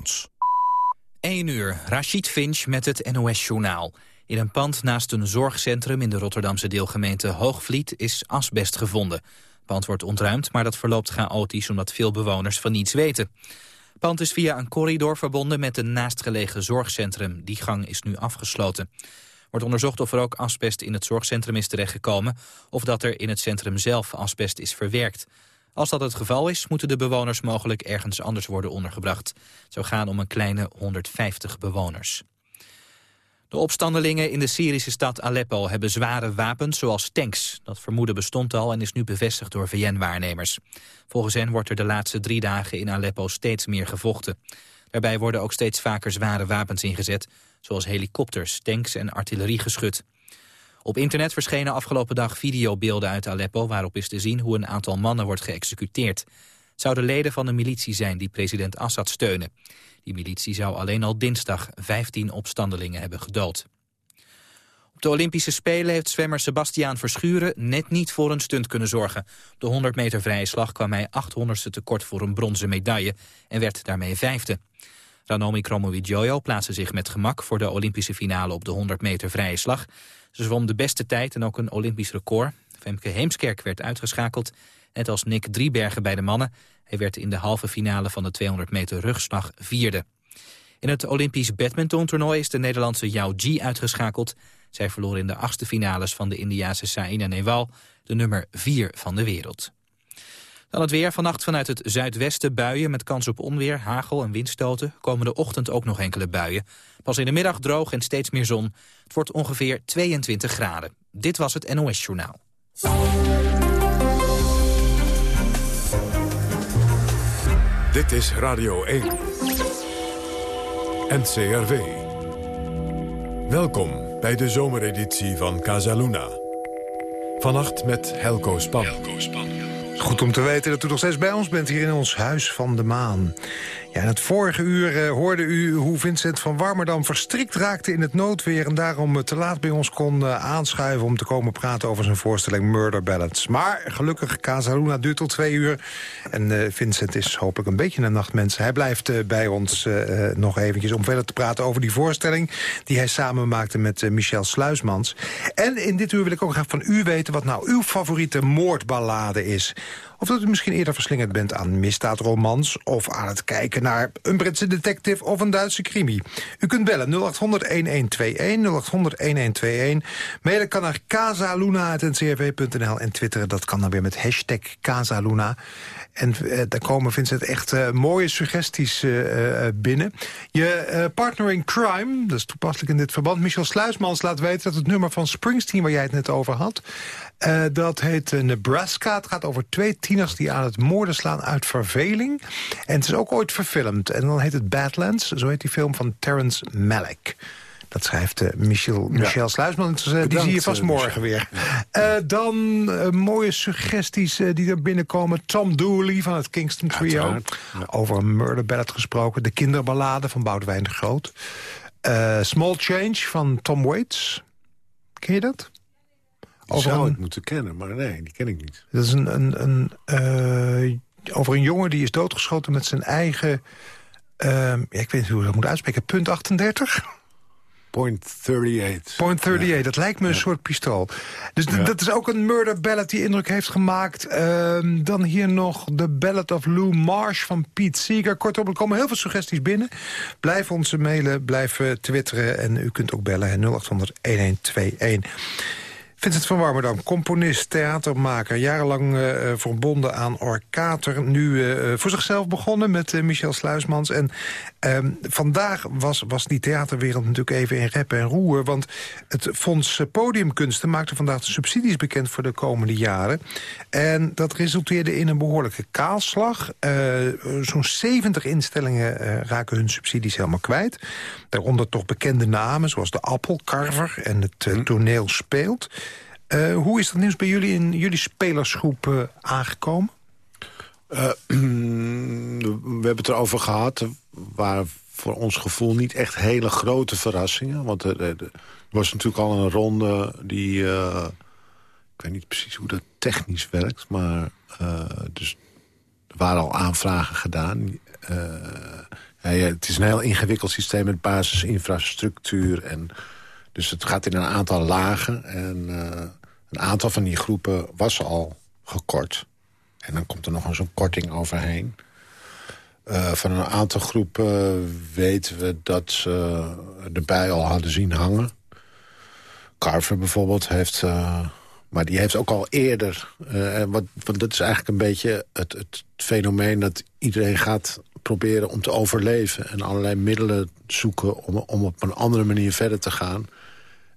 Hermans. 1 uur, Rachid Finch met het NOS-journaal. In een pand naast een zorgcentrum in de Rotterdamse deelgemeente Hoogvliet is asbest gevonden. Het pand wordt ontruimd, maar dat verloopt chaotisch omdat veel bewoners van niets weten. Het pand is via een corridor verbonden met een naastgelegen zorgcentrum. Die gang is nu afgesloten. Wordt onderzocht of er ook asbest in het zorgcentrum is terechtgekomen... of dat er in het centrum zelf asbest is verwerkt. Als dat het geval is, moeten de bewoners mogelijk ergens anders worden ondergebracht. Zou gaan om een kleine 150 bewoners. De opstandelingen in de Syrische stad Aleppo hebben zware wapens zoals tanks. Dat vermoeden bestond al en is nu bevestigd door VN-waarnemers. Volgens hen wordt er de laatste drie dagen in Aleppo steeds meer gevochten. Daarbij worden ook steeds vaker zware wapens ingezet, zoals helikopters, tanks en artilleriegeschut. Op internet verschenen afgelopen dag videobeelden uit Aleppo... waarop is te zien hoe een aantal mannen wordt geëxecuteerd. Het zouden leden van de militie zijn die president Assad steunen. Die militie zou alleen al dinsdag 15 opstandelingen hebben gedood. Op de Olympische Spelen heeft zwemmer Sebastiaan Verschuren net niet voor een stunt kunnen zorgen. Op de 100 meter vrije slag kwam hij 800ste tekort voor een bronzen medaille en werd daarmee vijfde. Ranomi Kromowidjojo plaatste zich met gemak voor de Olympische finale op de 100 meter vrije slag. Ze zwom de beste tijd en ook een Olympisch record. Femke Heemskerk werd uitgeschakeld, net als Nick Driebergen bij de mannen. Hij werd in de halve finale van de 200 meter rugslag vierde. In het Olympisch badmintontoernooi is de Nederlandse Yao Ji uitgeschakeld. Zij verloor in de achtste finales van de Indiase Saina Nehwal, de nummer 4 van de wereld. Dan het weer. Vannacht vanuit het zuidwesten buien met kans op onweer, hagel en windstoten. Komende ochtend ook nog enkele buien. Pas in de middag droog en steeds meer zon. Het wordt ongeveer 22 graden. Dit was het NOS Journaal. Dit is Radio 1. NCRV. Welkom bij de zomereditie van Casaluna. Vannacht met Helco Span. Helco Span. Goed om te weten dat u nog steeds bij ons bent hier in ons Huis van de Maan. Ja, in het vorige uur uh, hoorde u hoe Vincent van Warmerdam verstrikt raakte in het noodweer... en daarom uh, te laat bij ons kon uh, aanschuiven om te komen praten over zijn voorstelling Murder Ballads. Maar gelukkig, Casaluna duurt tot twee uur. En Vincent is hopelijk een beetje een nachtmens. Hij blijft bij ons nog eventjes om verder te praten over die voorstelling... die hij samen maakte met Michel Sluismans. En in dit uur wil ik ook graag van u weten wat nou uw favoriete moordballade is... Of dat u misschien eerder verslingerd bent aan misdaadromans... of aan het kijken naar een Britse detective of een Duitse crimi. U kunt bellen 0800-1121, 0800-1121. Mailen kan naar casaluna.ncrv.nl en twitteren dat kan dan weer met hashtag Casaluna. En uh, daar komen, Vincent, echt uh, mooie suggesties uh, binnen. Je partner in crime, dat is toepasselijk in dit verband... Michel Sluismans laat weten dat het nummer van Springsteen... waar jij het net over had, dat heet Nebraska. Het gaat over twee tieners die aan het moorden slaan uit verveling. En het is ook ooit verfilmd. En dan heet het Badlands, zo heet die film van Terrence Malick. Dat schrijft uh, Michel, Michel Sluisman. Uh, die zie je vast morgen weer. Uh, dan mooie suggesties die er binnenkomen. Tom Dooley van het Kingston Trio. Ja. Over een murder ballad gesproken. De kinderballade van Boudewijn de Groot. Small Change van Tom Waits. Ken je dat? Over zou een... het moeten kennen, maar nee, die ken ik niet. Dat is een, een, een over een jongen die is doodgeschoten met zijn eigen... ja, ik weet niet hoe ik dat moet uitspreken. Punt 38? Point 38. Point 38, dat lijkt me een soort pistool. Dus dat is ook een murder ballad die indruk heeft gemaakt. Uh, dan hier nog de Ballad of Lou Marsh van Pete Seeger. Kortom, er komen heel veel suggesties binnen. Blijf ons mailen, blijf twitteren en u kunt ook bellen 0800 1121. Vincent van Warmerdam, componist, theatermaker... jarenlang uh, verbonden aan Orkater. Nu uh, voor zichzelf begonnen met Michel Sluismans. En ehm, vandaag was, was die theaterwereld natuurlijk even in rep en roer. Want het Fonds Podiumkunsten maakte vandaag de subsidies bekend... voor de komende jaren. En dat resulteerde in een behoorlijke kaalslag. Zo'n 70 instellingen raken hun subsidies helemaal kwijt. Daaronder toch bekende namen, zoals de Appelkarver en het hm. toneel Speelt... Uh, hoe is dat nieuws bij jullie in jullie spelersgroep uh, aangekomen? Uh, we hebben het erover gehad. Waar voor ons gevoel niet echt hele grote verrassingen. Want er, er was natuurlijk al een ronde die... ik weet niet precies hoe dat technisch werkt. Maar dus er waren al aanvragen gedaan. Ja, het is een heel ingewikkeld systeem met basisinfrastructuur. En, dus het gaat in een aantal lagen. En een aantal van die groepen was al gekort. En dan komt er nog zo'n korting overheen. Uh, van een aantal groepen weten we dat ze erbij al hadden zien hangen. Carver bijvoorbeeld heeft... Uh, maar die heeft ook al eerder... Uh, wat, want dat is eigenlijk een beetje het, het fenomeen... dat iedereen gaat proberen om te overleven... en allerlei middelen zoeken om, om op een andere manier verder te gaan.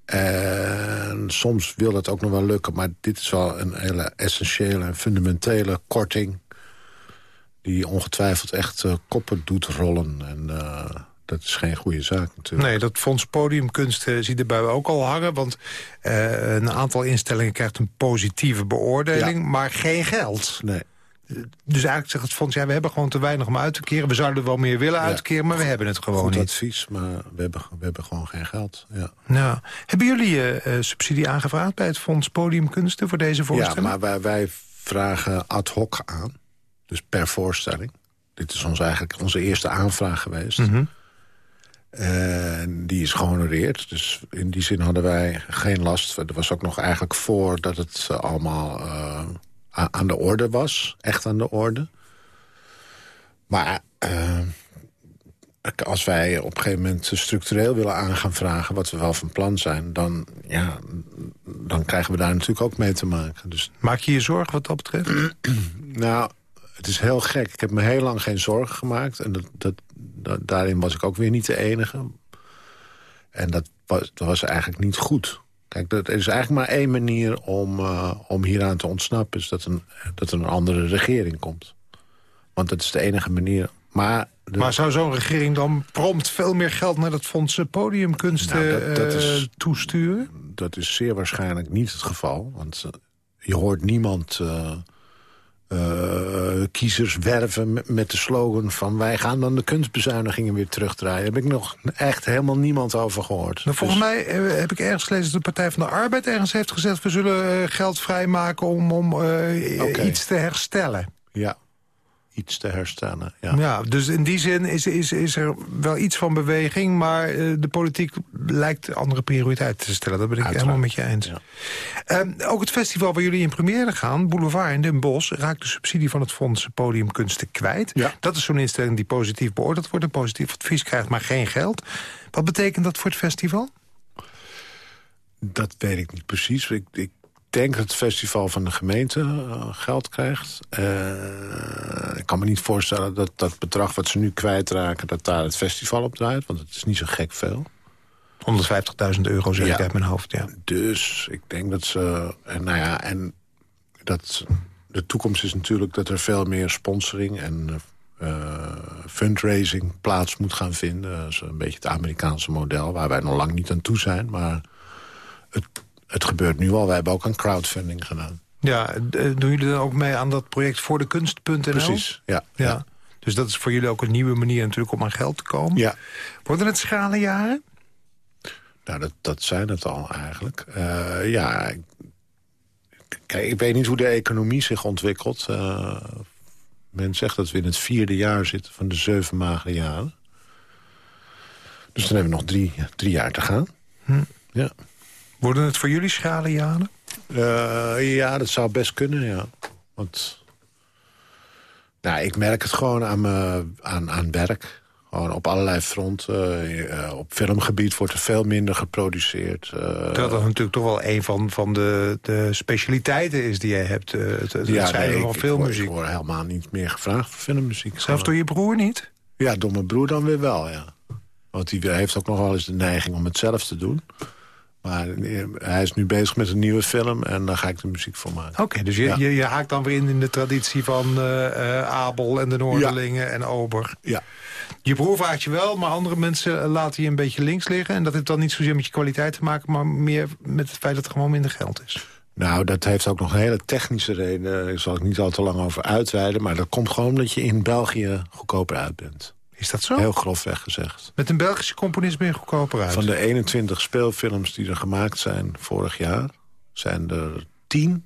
En soms wil dat ook nog wel lukken... maar dit is wel een hele essentiële en fundamentele korting... die ongetwijfeld echt uh, koppen doet rollen. En uh, dat is geen goede zaak natuurlijk. Nee, dat Fonds Podiumkunst uh, ziet erbij ook al hangen. Want uh, een aantal instellingen krijgt een positieve beoordeling... Ja. maar geen geld. Nee. Dus eigenlijk zegt het fonds, ja, we hebben gewoon te weinig om uit te keren. We zouden wel meer willen uitkeren, maar we hebben het gewoon Goed niet. advies, maar we hebben, we hebben gewoon geen geld. Ja. Nou, hebben jullie uh, subsidie aangevraagd bij het Fonds Podiumkunsten voor deze voorstelling? Ja, maar wij, wij vragen ad hoc aan. Dus per voorstelling. Dit is ons eigenlijk onze eerste aanvraag geweest. Mm -hmm. En die is gehonoreerd. Dus in die zin hadden wij geen last. Er was ook nog eigenlijk voor dat het allemaal uh, aan de orde was. Echt aan de orde. Maar uh, als wij op een gegeven moment structureel willen aan gaan vragen... wat we wel van plan zijn, dan, ja, dan krijgen we daar natuurlijk ook mee te maken. Dus... Maak je je zorgen wat dat betreft? nou, het is heel gek. Ik heb me heel lang geen zorgen gemaakt. En dat, dat, dat, daarin was ik ook weer niet de enige. En dat was, dat was eigenlijk niet goed. Kijk, er is eigenlijk maar één manier om, uh, om hieraan te ontsnappen. Is dat, een, dat er een andere regering komt. Want dat is de enige manier. Maar, de... maar zou zo'n regering dan prompt veel meer geld... naar dat fonds podiumkunsten nou, dat, dat is, uh, toesturen? Dat is zeer waarschijnlijk niet het geval. Want je hoort niemand... Uh, kiezers werven met de slogan van... wij gaan dan de kunstbezuinigingen weer terugdraaien. Daar heb ik nog echt helemaal niemand over gehoord. Nou, volgens dus... mij uh, heb ik ergens gelezen dat de Partij van de Arbeid ergens heeft gezegd... we zullen uh, geld vrijmaken om, om okay. iets te herstellen. Ja, iets te herstellen. Ja, ja dus in die zin is, is, is er wel iets van beweging... maar uh, de politiek lijkt andere prioriteiten te stellen. Dat ben ik Uiteraard. helemaal met je eens. Ja. Uh, ook het festival waar jullie in première gaan, Boulevard in Den Bosch... raakt de subsidie van het Fonds Podiumkunsten kwijt. Ja. Dat is zo'n instelling die positief beoordeeld wordt... en positief advies krijgt, maar geen geld. Wat betekent dat voor het festival? Dat weet ik niet precies. Ik, ik denk dat het festival van de gemeente uh, geld krijgt. Uh, ik kan me niet voorstellen dat dat bedrag wat ze nu kwijtraken... dat daar het festival op draait, want het is niet zo gek veel. 150.000 euro zeg ja. ik uit mijn hoofd, ja. Dus ik denk dat ze... En, nou ja, en dat de toekomst is natuurlijk dat er veel meer sponsoring... en uh, fundraising plaats moet gaan vinden. Dat is een beetje het Amerikaanse model... waar wij nog lang niet aan toe zijn, maar... Het, het gebeurt nu al. Wij hebben ook een crowdfunding gedaan. Ja, doen jullie dan ook mee aan dat project voor de kunst.nl? Precies, ja, ja. ja. Dus dat is voor jullie ook een nieuwe manier natuurlijk om aan geld te komen. Ja. Worden het schalenjaren? Nou, dat, dat zijn het al eigenlijk. Uh, ja, kijk, ik weet niet hoe de economie zich ontwikkelt. Uh, men zegt dat we in het vierde jaar zitten van de zeven magere jaren. Dus dan hebben we nog drie, drie jaar te gaan. Hm. Ja. Worden het voor jullie schalenjaren? Uh, ja, dat zou best kunnen, ja. Want nou, ik merk het gewoon aan, me, aan, aan werk. Gewoon op allerlei fronten. Uh, op filmgebied wordt er veel minder geproduceerd. Uh, Terwijl dat natuurlijk toch wel een van, van de, de specialiteiten is die jij hebt. Het, het ja, zijn nee, van filmmuziek. Ik word helemaal niet meer gevraagd voor filmmuziek. Zelfs door je broer niet? Ja, door mijn broer dan weer wel, ja. Want die heeft ook nog wel eens de neiging om het zelf te doen. Maar hij is nu bezig met een nieuwe film en daar ga ik de muziek voor maken. Oké, okay, dus je, ja. je, je, haakt dan weer in in de traditie van uh, uh, Abel en de Noorderlingen ja. en Ober. Ja. Je broer vraagt je wel, maar andere mensen laten je een beetje links liggen. En dat heeft dan niet zozeer met je kwaliteit te maken... maar meer met het feit dat er gewoon minder geld is. Nou, dat heeft ook nog een hele technische reden. Daar zal ik niet al te lang over uitweiden. Maar dat komt gewoon omdat je in België goedkoper uit bent. Is dat zo? Heel grofweg gezegd. Met een Belgische componist ben je goedkoper uit? Van de 21 speelfilms die er gemaakt zijn vorig jaar... zijn er 10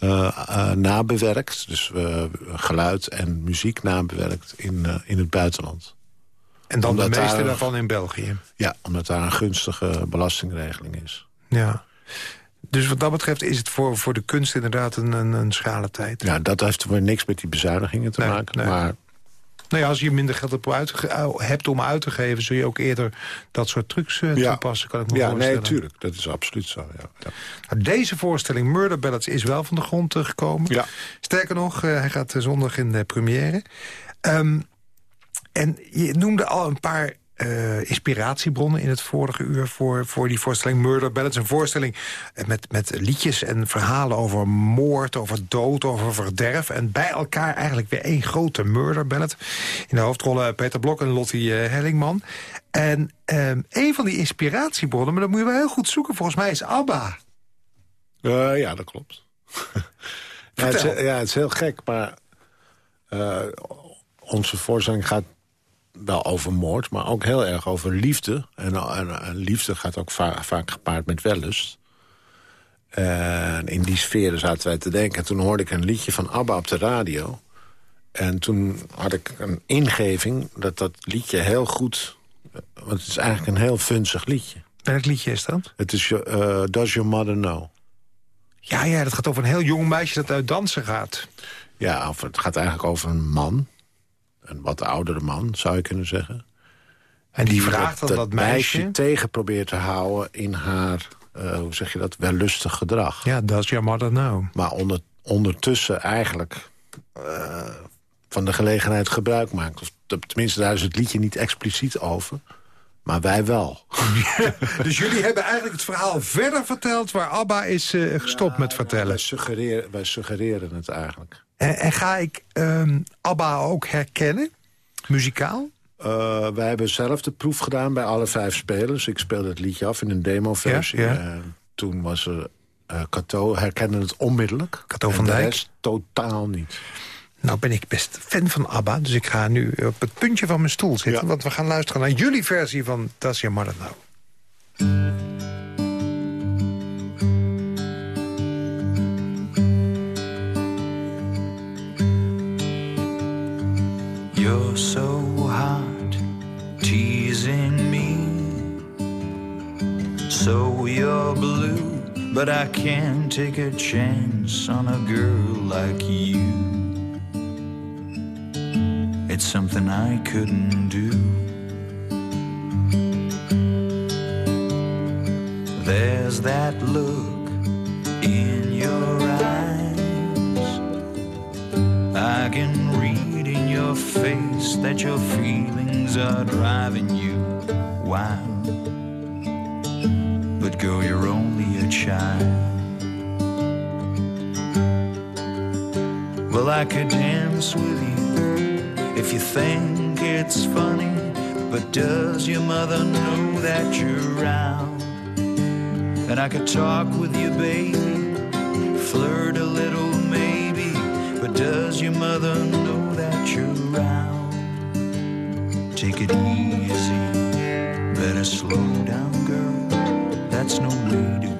uh, uh, nabewerkt. Dus uh, geluid en muziek nabewerkt in, in het buitenland. En dan Omdat de meeste daar- daarvan in België. Ja, omdat daar een gunstige belastingregeling is. Ja. Dus wat dat betreft is het voor, voor de kunst inderdaad een, een, een tijd. Ja, dat heeft weer niks met die bezuinigingen te Nee, maken. nee. Maar Nou ja, als je minder geld hebt, om uit te geven... zul je ook eerder dat soort trucs eh, Ja. toepassen, kan ik me ja, voorstellen. nee, tuurlijk. Dat is absoluut zo, ja. ja. Nou, Deze voorstelling, Murder Ballads, is wel van de grond eh, gekomen. Ja. Sterker nog, eh, hij gaat zondag in de première. Ehm, en je noemde al een paar eh, inspiratiebronnen in het vorige uur... Voor, voor die voorstelling Murder Ballads. Een voorstelling met, met liedjes en verhalen over moord, over dood, over verderf. En bij elkaar eigenlijk weer één grote murder ballad. In de hoofdrollen Peter Blok en Lottie eh, Hellingman. En ehm, een van die inspiratiebronnen, maar dat moet je wel heel goed zoeken... volgens mij is ABBA. Eh, ja, dat klopt. ja, het is, ja, het is heel gek, maar onze voorstelling gaat wel over moord, maar ook heel erg over liefde. En, en, en liefde gaat ook va- vaak gepaard met wellust. En in die sferen zaten wij te denken. En toen hoorde ik een liedje van ABBA op de radio. En toen had ik een ingeving dat dat liedje heel goed... Want het is eigenlijk een heel funzig liedje. Welk liedje is dat? Het is eh, Does Your Mother Know? Ja, ja, dat gaat over een heel jong meisje dat uit dansen gaat. Ja, of het gaat eigenlijk over een man. Een wat oudere man, zou je kunnen zeggen. En die vraagt dan dat, meisje... tegen probeert te houden in haar, eh, hoe zeg je dat, wellustig gedrag. Ja, does your mother know? Maar onder, ondertussen eigenlijk eh, van de gelegenheid gebruik maakt. Of, tenminste, daar is het liedje niet expliciet over. Maar wij wel. Dus jullie hebben eigenlijk het verhaal verder verteld... waar ABBA is eh, gestopt met vertellen. Wij suggereren, wij suggereren het eigenlijk. En, en ga ik ehm, ABBA ook herkennen? Muzikaal? Eh, wij hebben zelf de proef gedaan bij alle vijf spelers. Ik speelde het liedje af in een demoversie. Ja, ja. En toen was er... eh Cato herkende het onmiddellijk. Cato van de Dijk? rest totaal niet. Nou ben ik best fan van ABBA, dus ik ga nu op het puntje van mijn stoel zitten... Ja. want we gaan luisteren naar jullie versie van Does Your but I can't take a chance on a girl like you. It's something I couldn't do. There's that look in your eyes. I can read in your face that your feelings are driving you wild. But girl, you're only a child. Well, I could dance with you if you think it's funny. But does your mother know that you're out? And I could talk with you, baby, flirt a little, maybe. But does your mother know that you're out? Take it easy, better slow down, girl. That's no way to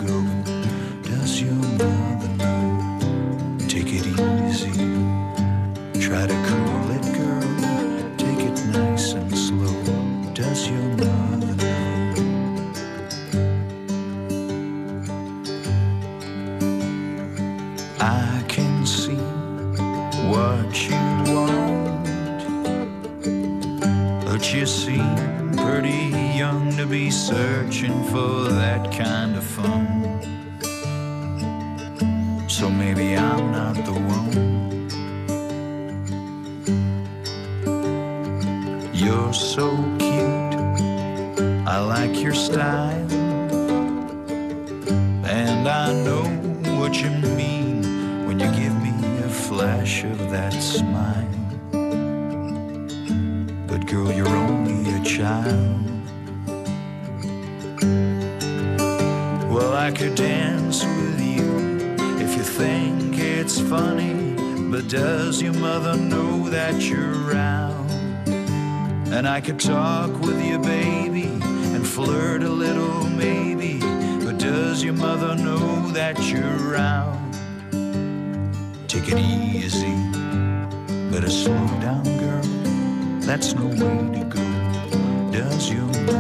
as you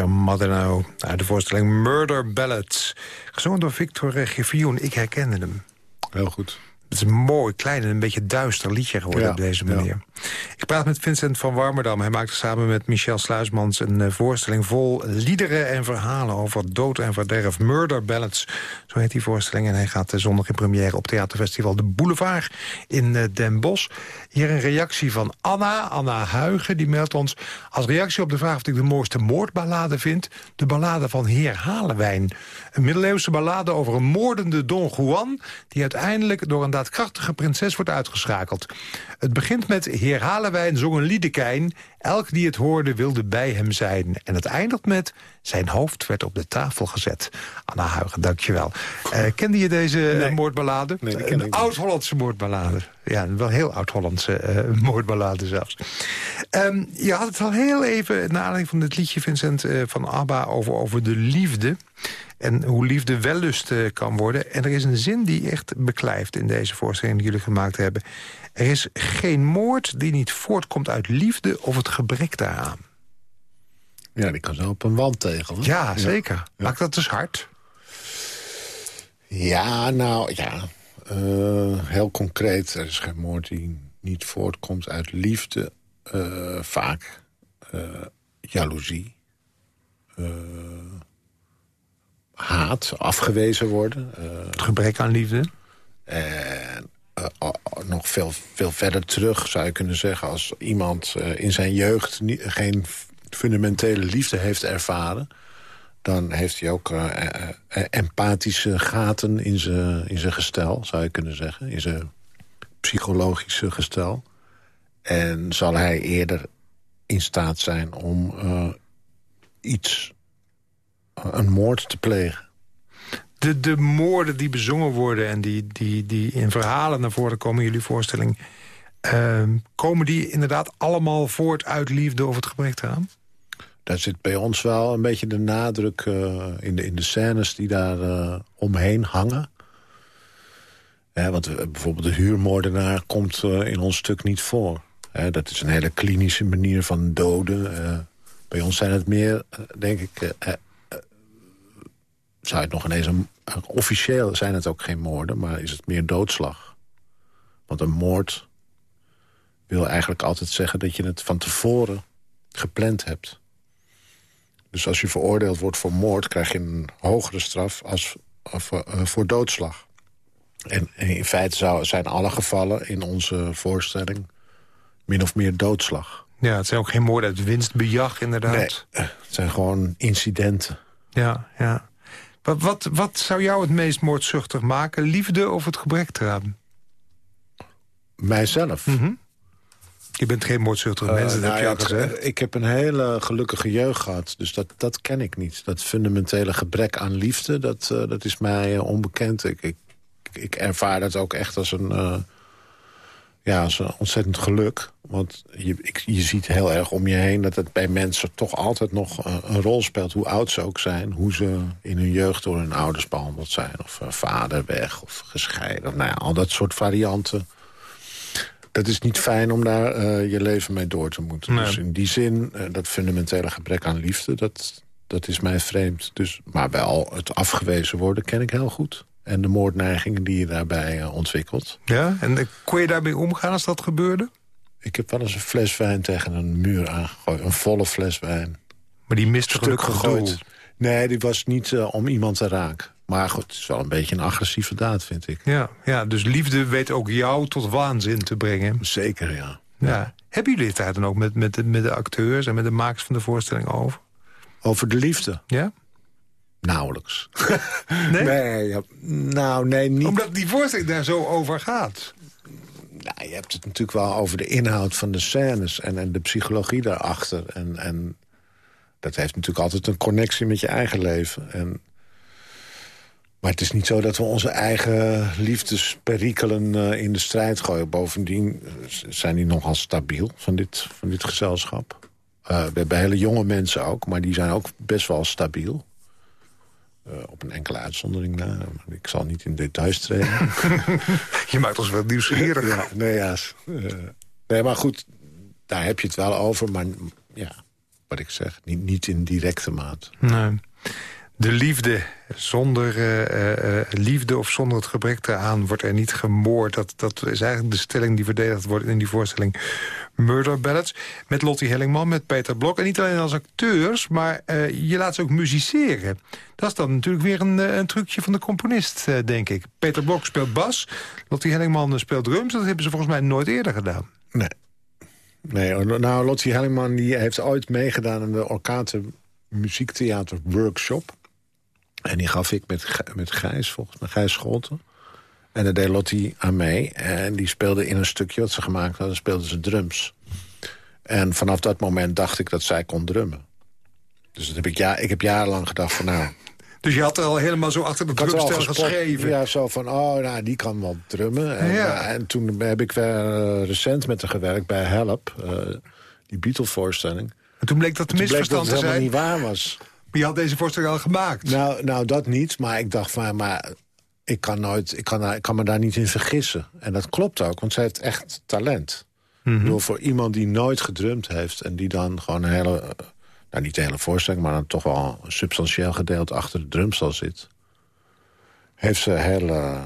Mother Know? Uit de voorstelling Murder Ballads. Gezongen door Victor Reggevioen. Ik herkende hem. Heel goed. Het is een mooi, klein en een beetje duister liedje geworden Ja, op deze ja. manier. Ik praat met Vincent van Warmerdam. Hij maakte samen met Michel Sluismans een eh, voorstelling vol liederen en verhalen over dood en verderf. Murder Ballads, zo heet die voorstelling. En hij gaat eh, zondag in première op theaterfestival De Boulevard in eh, Den Bosch. Hier een reactie van Anna, Anna Huigen. Die meldt ons als reactie op de vraag of ik de mooiste moordballade vind... de ballade van Heer Halewijn. Een middeleeuwse ballade over een moordende Don Juan... die uiteindelijk door een daadkrachtige prinses wordt uitgeschakeld. Het begint met Heer Halewijn zong een liedekijn... elk die het hoorde wilde bij hem zijn. En het eindigt met zijn hoofd werd op de tafel gezet. Anna Huigen, dankjewel. Uh, kende je deze eh, Nee. moordballade? Nee, die ken ik een oud-Hollandse moordballade. Ja, een wel heel oud-Hollandse eh, moordballade zelfs. Ehm, je had het al heel even, naar aanleiding van dit liedje, Vincent, van ABBA... Over, over de liefde en hoe liefde wellust kan worden. En er is een zin die echt beklijft in deze voorstelling die jullie gemaakt hebben. Er is geen moord die niet voortkomt uit liefde of het gebrek daaraan. Ja, die kan zo op een wand tegelen. Ja, zeker. Maakt dat dus hard? Ja, nou, ja. Eh, heel concreet. Er is geen moord die niet voortkomt uit liefde. Eh, vaak eh, jaloezie. Haat, afgewezen worden. Het gebrek aan liefde? En eh, oh, oh, nog veel, veel verder terug zou je kunnen zeggen... als iemand eh, in zijn jeugd geen fundamentele liefde heeft ervaren... dan heeft hij ook eh, empathische gaten in zijn in zijn gestel, zou je kunnen zeggen. In zijn psychologische gestel. En zal hij eerder in staat zijn om iets, een moord te plegen. De, de moorden die bezongen worden en die, die, die in verhalen naar voren komen in jullie voorstelling... ehm, komen die inderdaad allemaal voort uit liefde of het gebrek eraan? Daar zit bij ons wel een beetje de nadruk eh, in, de, in de scènes die daar eh, omheen hangen. Want eh, bijvoorbeeld de huurmoordenaar komt in ons stuk niet voor. Dat is een hele klinische manier van doden. Bij ons zijn het meer, denk ik... zou het nog ineens een, officieel zijn het ook geen moorden, maar is het meer doodslag. Want een moord wil eigenlijk altijd zeggen dat je het van tevoren gepland hebt. Dus als je veroordeeld wordt voor moord... krijg je een hogere straf als of, eh, voor doodslag. En in feite zijn alle gevallen in onze voorstelling... min of meer doodslag. Ja, het zijn ook geen moorden uit winstbejag inderdaad. Nee, eh, het zijn gewoon incidenten. Ja, ja. Wat, wat, wat zou jou het meest moordzuchtig maken? Liefde of het gebrek eraan? Mijzelf. Je bent geen moordzuchtig Eh, mens, dat nou heb je ja, al gezegd. Ik heb een hele gelukkige jeugd gehad. Dus dat, dat ken ik niet. Dat fundamentele gebrek aan liefde, dat, eh, dat is mij eh, onbekend. Ik, ik, ik ervaar dat ook echt als een, ja, als een ontzettend geluk. Want je, ik, je ziet heel erg om je heen dat het bij mensen toch altijd nog eh, een rol speelt. Hoe oud ze ook zijn. Hoe ze in hun jeugd door hun ouders behandeld zijn. Of eh, vader weg of gescheiden. Nou ja, al dat soort varianten dat is niet fijn om daar eh, je leven mee door te moeten. Nee. Dus in die zin, dat fundamentele gebrek aan liefde... Dat, dat is mij vreemd. Dus, maar wel het afgewezen worden ken ik heel goed. En de moordneigingen die je daarbij eh, ontwikkelt. Ja? En eh, kon je daarmee omgaan als dat gebeurde? Ik heb wel eens een fles wijn tegen een muur aangegooid. Een volle fles wijn. Maar die miste Stuk gelukkig gegooid. doel. Nee, die was niet eh, om iemand te raken. Maar goed, het is wel een beetje een agressieve daad, vind ik. Ja, ja, dus liefde weet ook jou tot waanzin te brengen. Zeker, ja. Ja. Hebben jullie het daar dan ook met, met, de, met de acteurs en met de makers van de voorstelling over? Over de liefde? Ja? Nauwelijks. Nee? Nee, ja, nou, nee, niet. Omdat die voorstelling daar zo over gaat. Nou, je hebt het natuurlijk wel over de inhoud van de scènes... en, en de psychologie daarachter. En, en dat heeft natuurlijk altijd een connectie met je eigen leven. En Maar het is niet zo dat we onze eigen liefdesperikelen uh, in de strijd gooien. Bovendien zijn die nogal stabiel van dit, van dit gezelschap. Uh, we hebben hele jonge mensen ook, maar die zijn ook best wel stabiel. Uh, op een enkele uitzondering na. Ik zal niet in details treden. je maakt ons wel nieuwsgierig. ja, nee, ja, nee, maar goed, daar heb je het wel over. Maar ja, wat ik zeg, niet, niet in directe maat. Nee. De liefde, zonder uh, uh, liefde of zonder het gebrek eraan wordt er niet gemoord. Dat, dat is eigenlijk de stelling die verdedigd wordt in die voorstelling Murder Ballads. Met Lottie Hellingman, met Peter Blok. En niet alleen als acteurs, maar uh, je laat ze ook musiceren. Dat is dan natuurlijk weer een, een trucje van de componist, denk ik. Peter Blok speelt bas, Lottie Hellingman speelt drums. Dat hebben ze volgens mij nooit eerder gedaan. Nee. Nee, nou, Lottie Hellingman die heeft ooit meegedaan aan de Orkate Muziektheater Workshop. En die gaf ik met, met Gijs, volgens mij, Gijs Scholten. En daar deed Lottie aan mee. En die speelde in een stukje wat ze gemaakt hadden, speelde ze drums. En vanaf dat moment dacht ik dat zij kon drummen. Dus dat heb ik, ja, ik heb jarenlang gedacht van nou... Dus je had er al helemaal zo achter de drumstel geschreven? Ja, zo van, oh, nou, die kan wel drummen. En, ja. en toen heb ik weer recent met haar gewerkt bij Help. Uh, die Beatle-voorstelling. En toen bleek dat de misverstand zijn? niet waar was. Maar je had deze voorstelling al gemaakt? Nou, nou dat niet, maar ik dacht van... Maar ik kan, nooit, ik, kan, ik kan me daar niet in vergissen. En dat klopt ook, want zij heeft echt talent. Mm -hmm. voor iemand die nooit gedrumd heeft... en die dan gewoon een hele... Nou, niet de hele voorstelling, maar dan toch wel een substantieel gedeelte... achter de drumstel zit. Heeft ze hele...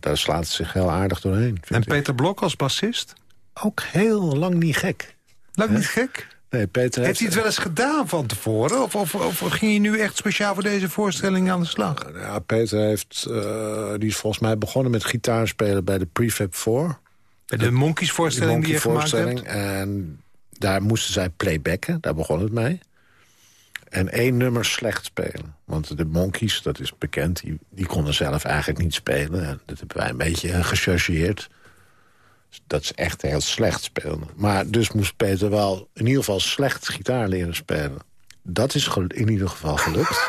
Daar slaat ze zich heel aardig doorheen. En Peter Blok als bassist? Ook heel lang niet gek. Lang niet gek? Nee, Peter heeft hij het wel eens gedaan van tevoren? Of, of, of, ging je nu echt speciaal voor deze voorstelling aan de slag? Ja, Peter heeft, uh, die is volgens mij begonnen met gitaarspelen bij de Prefab 4. Bij de Monkeys voorstelling Monkey die je gemaakt hebt? En daar moesten zij playbacken, daar begon het mee. En één nummer slecht spelen. Want de Monkeys, dat is bekend, die, die konden zelf eigenlijk niet spelen. En dat hebben wij een beetje gechargeerd dat ze echt heel slecht speelden. Maar dus moest Peter wel in ieder geval slecht gitaar leren spelen. Dat is in ieder geval gelukt.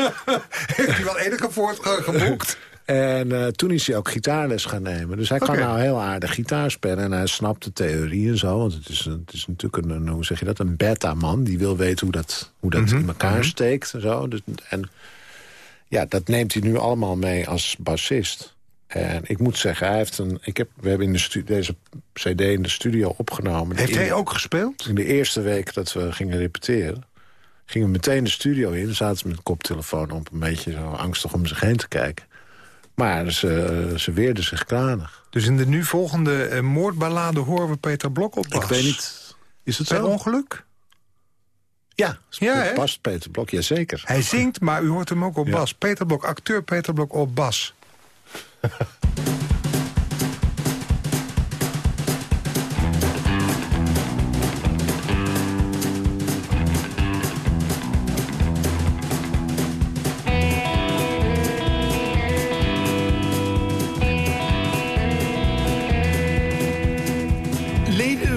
Heeft hij wel enige voortgang geboekt? En uh, toen is hij ook gitaarles gaan nemen. Dus hij kan nou heel aardig gitaar spelen. En hij snapt de theorie en zo. Want het is, het is natuurlijk een, hoe zeg je dat, een beta-man. Die wil weten hoe dat, hoe dat mm -hmm. in elkaar mm -hmm. steekt en zo. Dus, en ja, dat neemt hij nu allemaal mee als bassist. En ik moet zeggen, hij heeft een, ik heb, we hebben in de deze cd in de studio opgenomen. Heeft hij ook gespeeld? In de eerste week dat we gingen repeteren... gingen we meteen de studio in. zaten ze met een koptelefoon op, een beetje zo angstig om zich heen te kijken. Maar ze, ze weerden zich kranig. Dus in de nu volgende uh, moordballade horen we Peter Blok op bas? Ik weet niet. Is het zo? ongeluk? Ja, ja past Peter Blok, jazeker. Hij zingt, maar u hoort hem ook op ja. bas. Peter Blok, acteur Peter Blok op bas. Leden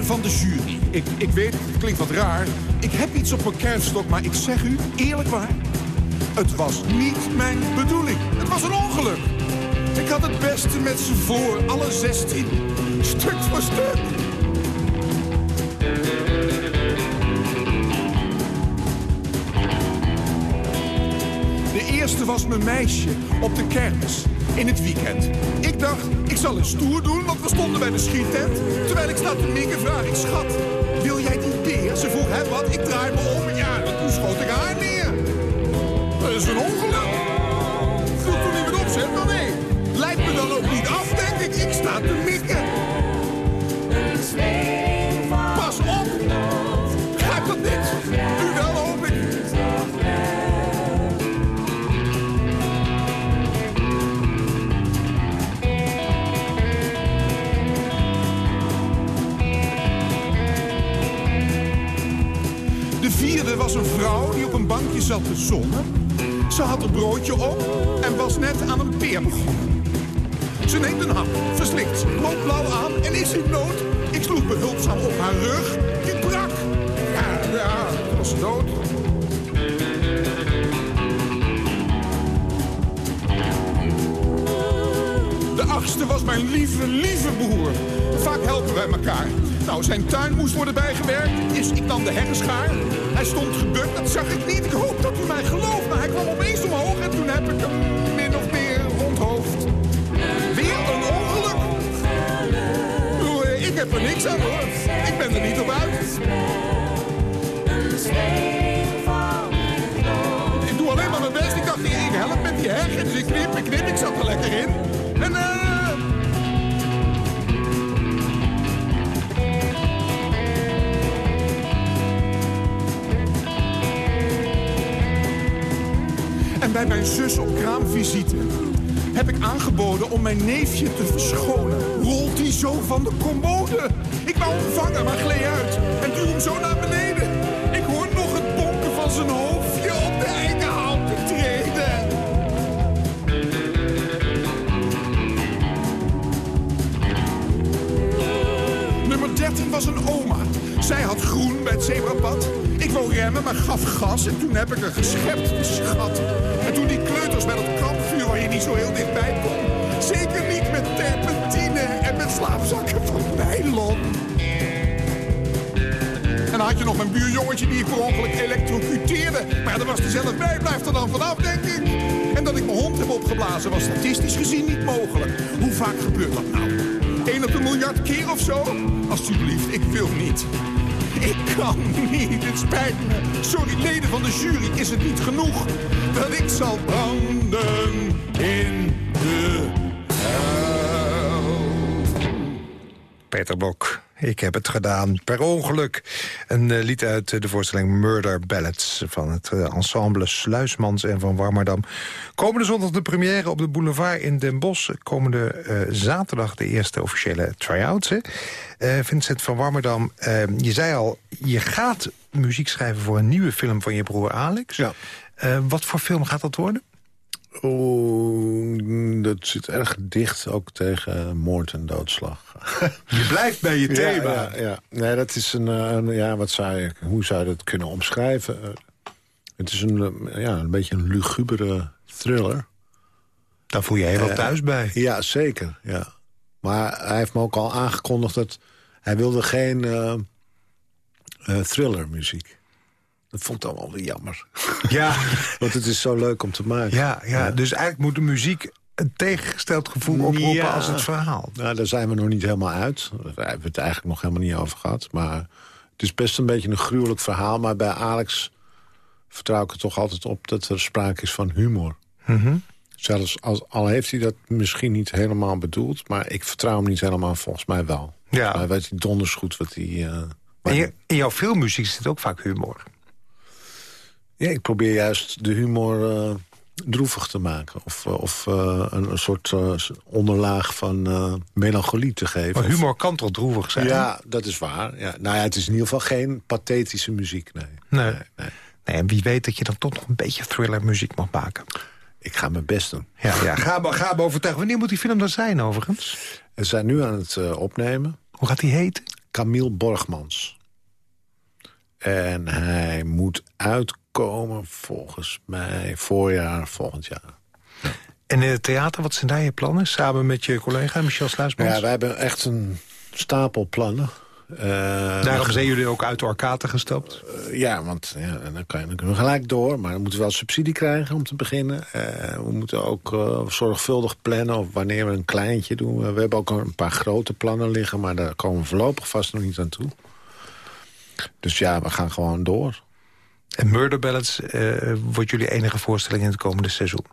van de jury, ik, ik weet, het klinkt wat raar. Ik heb iets op mijn kerfstok, maar ik zeg u, eerlijk waar... Het was niet mijn bedoeling. Het was een ongeluk. Ik had het beste met ze voor, alle 16. Stuk voor stuk. De eerste was mijn meisje op de kermis in het weekend. Ik dacht, ik zal een stoer doen, want we stonden bij de schiettent. Terwijl ik sta te mikken, vraag ik, schat, wil jij die beer? Ze vroeg, hè, wat? Ik draai me om. Ja, toen schoot ik haar neer. Dat is een ongeluk. Vroeg toen niet meer opzet, maar nee. Dan ook niet af, denk ik. Ik sta te mikken. Pas op. Grijp dat niet. U wel, hoop ik. De vierde was een vrouw die op een bankje zat te zonnen. Ze had een broodje op en was net aan een peer begonnen. Ze neemt een hap, verslikt, loopt blauw aan en is in nood. Ik sloeg behulpzaam op haar rug, die brak. Ja, ja, was dood. achtste was mijn lieve, lieve broer. Vaak helpen wij elkaar. Nou, zijn tuin moest worden bijgewerkt, dus ik nam de heggenschaar. Hij stond gebukt, dat zag ik niet. Ik hoop dat u mij gelooft, niks. Ik ben er niet op uit. Ik doe alleen maar mijn best. Ik dacht, ik help met die heg. Dus ik knip, ik knip, ik zat er lekker in. En eh... En bij mijn zus op kraamvisite heb ik aangeboden om mijn neefje te verschonen. Rolt hij zo van de commode? Vangen, maar gleed uit. En duw hem zo naar beneden. Ik hoor nog het bonken van zijn hoofdje op de eikenhouten treden. Nummer 13 was een oma. Zij had groen bij het zebrapad. Ik wou remmen, maar gaf gas. En toen heb ik er geschept, schat. En toen die kleuters bij dat kampvuur waar je niet zo heel dichtbij kon. Zeker niet had je nog mijn buurjongetje die ik per ongeluk elektrocuteerde. Maar daar was hij zelf bij, blijft er dan vanaf, denk ik. En dat ik mijn hond heb opgeblazen was statistisch gezien niet mogelijk. Hoe vaak gebeurt dat nou? Eén op een miljard keer of zo? Alsjeblieft, ik wil niet. Ik kan niet, het spijt me. Sorry, leden van de jury, is het niet genoeg dat ik zal branden in de hel? Peter Blok. Ik heb het gedaan per ongeluk. Een uh, lied uit uh, de voorstelling Murder Ballads... van het uh, ensemble Sluismans en Van Warmerdam. Komende zondag de première op de boulevard in Den Bosch. Komende zaterdag de eerste officiële try-outs. Vincent van Warmerdam, je zei al... je gaat muziek schrijven voor een nieuwe film van je broer Alex. Ja. wat voor film gaat dat worden? Oh, dat zit erg dicht ook tegen moord en doodslag. Je blijft bij je thema. Ja, ja, ja. Nee, dat is een, een, ja, wat zou je, hoe zou je dat kunnen omschrijven? Het is een, ja, een beetje een lugubere thriller. Daar voel je heel uh, thuis bij. Ja, zeker. Ja. Maar hij heeft me ook al aangekondigd dat hij wilde geen uh, uh, thrillermuziek. Dat vond ik dan wel weer jammer. Ja. Want het is zo leuk om te maken. Ja, ja, ja. dus eigenlijk moet de muziek een tegengesteld gevoel oproepen ja. als het verhaal. Nou, daar zijn we nog niet helemaal uit. Daar hebben we het eigenlijk nog helemaal niet over gehad. Maar het is best een beetje een gruwelijk verhaal. Maar bij Alex vertrouw ik er toch altijd op dat er sprake is van humor. Mm -hmm. Zelfs als, al heeft hij dat misschien niet helemaal bedoeld... maar ik vertrouw hem niet helemaal, volgens mij wel. Ja. Hij weet donders goed wat hij... Uh, in, je, in jouw filmmuziek zit ook vaak humor. Ja, ik probeer juist de humor uh, droevig te maken. Of, of uh, een, een, soort uh, onderlaag van melancholie te geven. Maar humor kan toch droevig zijn? Ja, dat is waar. Ja. Nou ja, het is in ieder geval geen pathetische muziek, nee. Nee. nee, nee. nee en wie weet dat je dan toch nog een beetje thriller muziek mag maken. Ik ga mijn best doen. Ja, ja. Ga, ga me overtuigen. Wanneer moet die film dan zijn, overigens? We zijn nu aan het opnemen. Hoe gaat die heten? Camille Borgmans. En hij moet uitkomen volgens mij voorjaar volgend jaar. Ja. En in het theater, wat zijn daar je plannen? Samen met je collega Michel Sluismans? Ja, wij hebben echt een stapel plannen. Uh, Daarom zijn jullie ook uit de arcade gestapt? Uh, ja, want ja, dan, kan je, dan kunnen we gelijk door. Maar dan moeten we wel subsidie krijgen om te beginnen. Uh, we moeten ook zorgvuldig plannen of wanneer we een kleintje doen. we hebben ook een paar grote plannen liggen, maar daar komen we voorlopig vast nog niet aan toe. Dus ja, we gaan gewoon door. En Murder Ballads uh, wordt jullie enige voorstelling in het komende seizoen?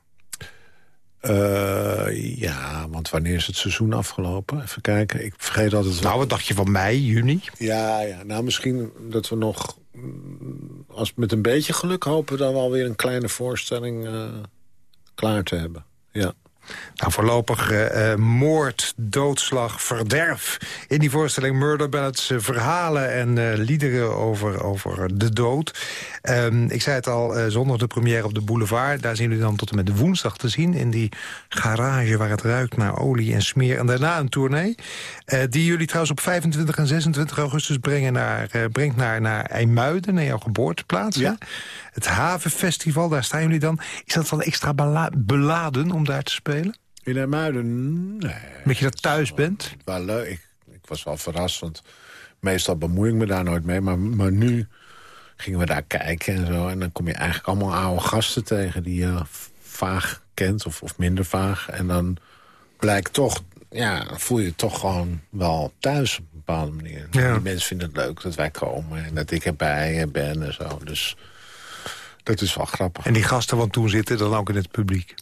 Uh, ja, want wanneer is het seizoen afgelopen? Even kijken, ik vergeet altijd... Nou, wat dacht je van mei, juni? Ja, ja, nou misschien dat we nog... Als met een beetje geluk hopen dan wel weer een kleine voorstelling uh, klaar te hebben. Ja. Nou, voorlopig uh, moord, doodslag, verderf. In die voorstelling Murder Ballads uh, verhalen en uh, liederen over, over de dood. Um, ik zei het al, zondag de première op de boulevard. Daar zien jullie dan tot en met woensdag te zien. In die garage waar het ruikt naar olie en smeer. En daarna een tournee. die jullie trouwens op 25 en 26 augustus brengen naar, brengt naar, naar IJmuiden. Naar jouw geboorteplaats. Ja. Het Havenfestival, daar staan jullie dan. Is dat dan extra bela beladen om daar te spelen? In Hermuiden, nee. Dat je dat thuis bent? Wel leuk. Ik, ik was wel verrast, want meestal bemoei ik me daar nooit mee. Maar, maar nu gingen we daar kijken en zo. En dan kom je eigenlijk allemaal oude gasten tegen die je vaag kent of, of minder vaag. En dan blijkt toch, ja, voel je je toch gewoon wel thuis op een bepaalde manier. Ja. Die mensen vinden het leuk dat wij komen en dat ik erbij ben en zo. Dus dat is wel grappig. En die gasten van toen zitten dan ook in het publiek?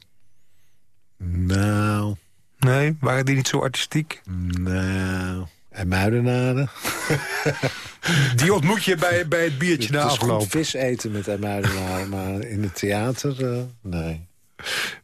Nou, Nee, waren die niet zo artistiek? nou... En muidenaren. Die ontmoet je bij, bij het biertje na Het is goed afloop. vis eten met muidenaren, maar in het theater, eh, nee.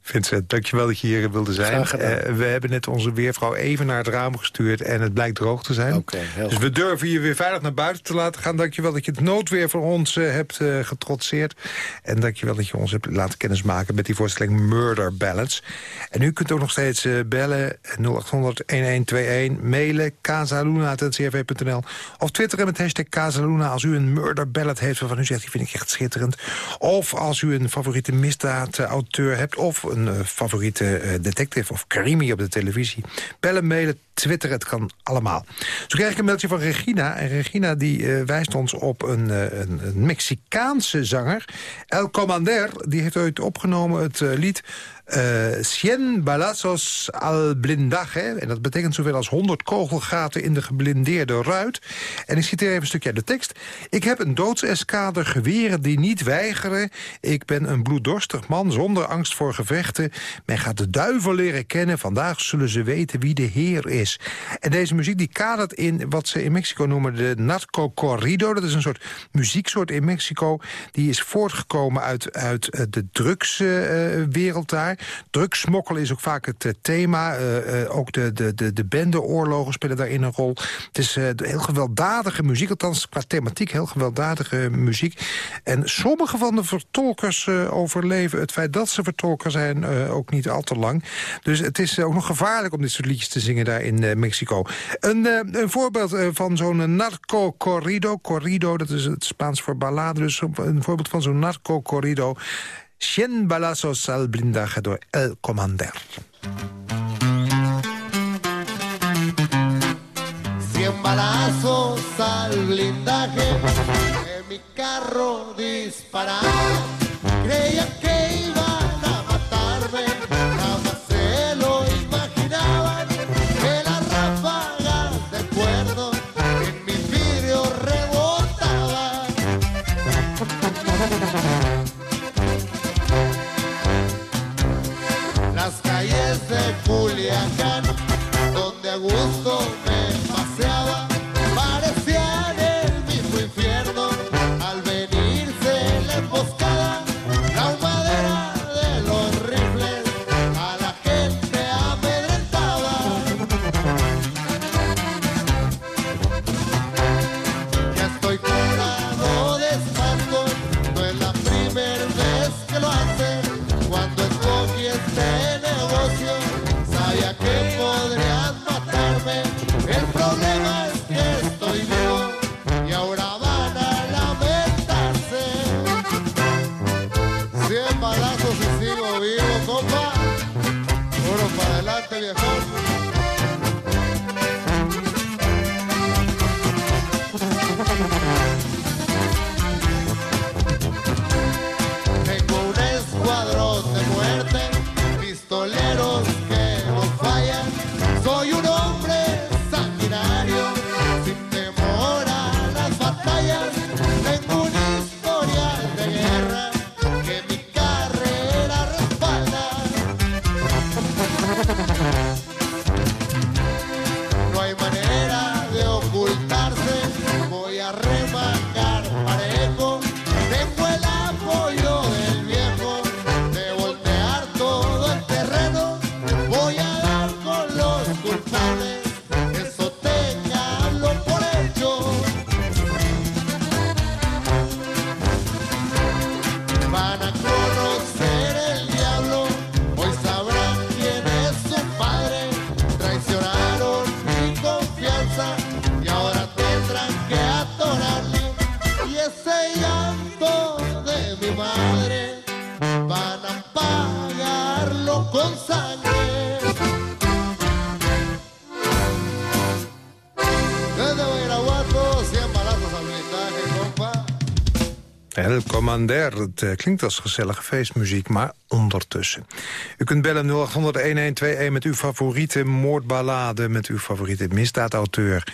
Vincent, dankjewel dat je hier wilde zijn. Eh, we hebben net onze weervrouw even naar het raam gestuurd... en het blijkt droog te zijn. Dus we durven je weer veilig naar buiten te laten gaan. Dankjewel dat je het noodweer voor ons eh, hebt eh, getrotseerd. En dankjewel dat je ons hebt laten kennismaken... met die voorstelling Murder Ballads. En u kunt ook nog steeds bellen 0800-1121... mailen casaluna.ncrv.nl... of twitteren met hashtag Casaluna... als u een murder ballad heeft waarvan u zegt... die vind ik echt schitterend. Of als u een favoriete misdaadauteur hebt... of een eh, favoriete eh, detective of crimi op de televisie. Bellen, mailen, twitteren, het kan allemaal. Zo krijg ik een mailtje van Regina. En Regina die eh, wijst ons op een, een, Mexicaanse zanger. El Commander, die heeft ooit opgenomen het lied... eh, Cien balazos al blindaje. En dat betekent zoveel als 100 kogelgaten in de geblindeerde ruit. En ik citeer even een stukje uit de tekst. Ik heb een doodseskader, geweren die niet weigeren. Ik ben een bloeddorstig man zonder angst voor gevechten. Men gaat de duivel leren kennen. Vandaag zullen ze weten wie de Heer is. En deze muziek die kadert in wat ze in Mexico noemen de narco corrido. Dat is een soort muzieksoort in Mexico. Die is voortgekomen uit, uit eh, de drugswereld daar. Drugsmokkelen is ook vaak het eh, thema. Eh, eh, ook de, de, de, de bendeoorlogen spelen daarin een rol. Het is heel gewelddadige muziek, althans qua thematiek heel gewelddadige muziek. En sommige van de vertolkers overleven het feit dat ze vertolker zijn ook niet al te lang. Dus het is ook nog gevaarlijk om dit soort liedjes te zingen daar in Mexico. Een, een voorbeeld van zo'n narco-corrido. Corrido, dat is het Spaans voor ballade. Dus een voorbeeld van zo'n narco-corrido 100 balazos al blindaje de El Commander. 100 balazos al blindaje de mi carro disparado. Creía que iba Commander. Het eh, klinkt als gezellige feestmuziek, maar ondertussen. U kunt bellen 0800-1121 met uw favoriete moordballade... met uw favoriete misdaadauteur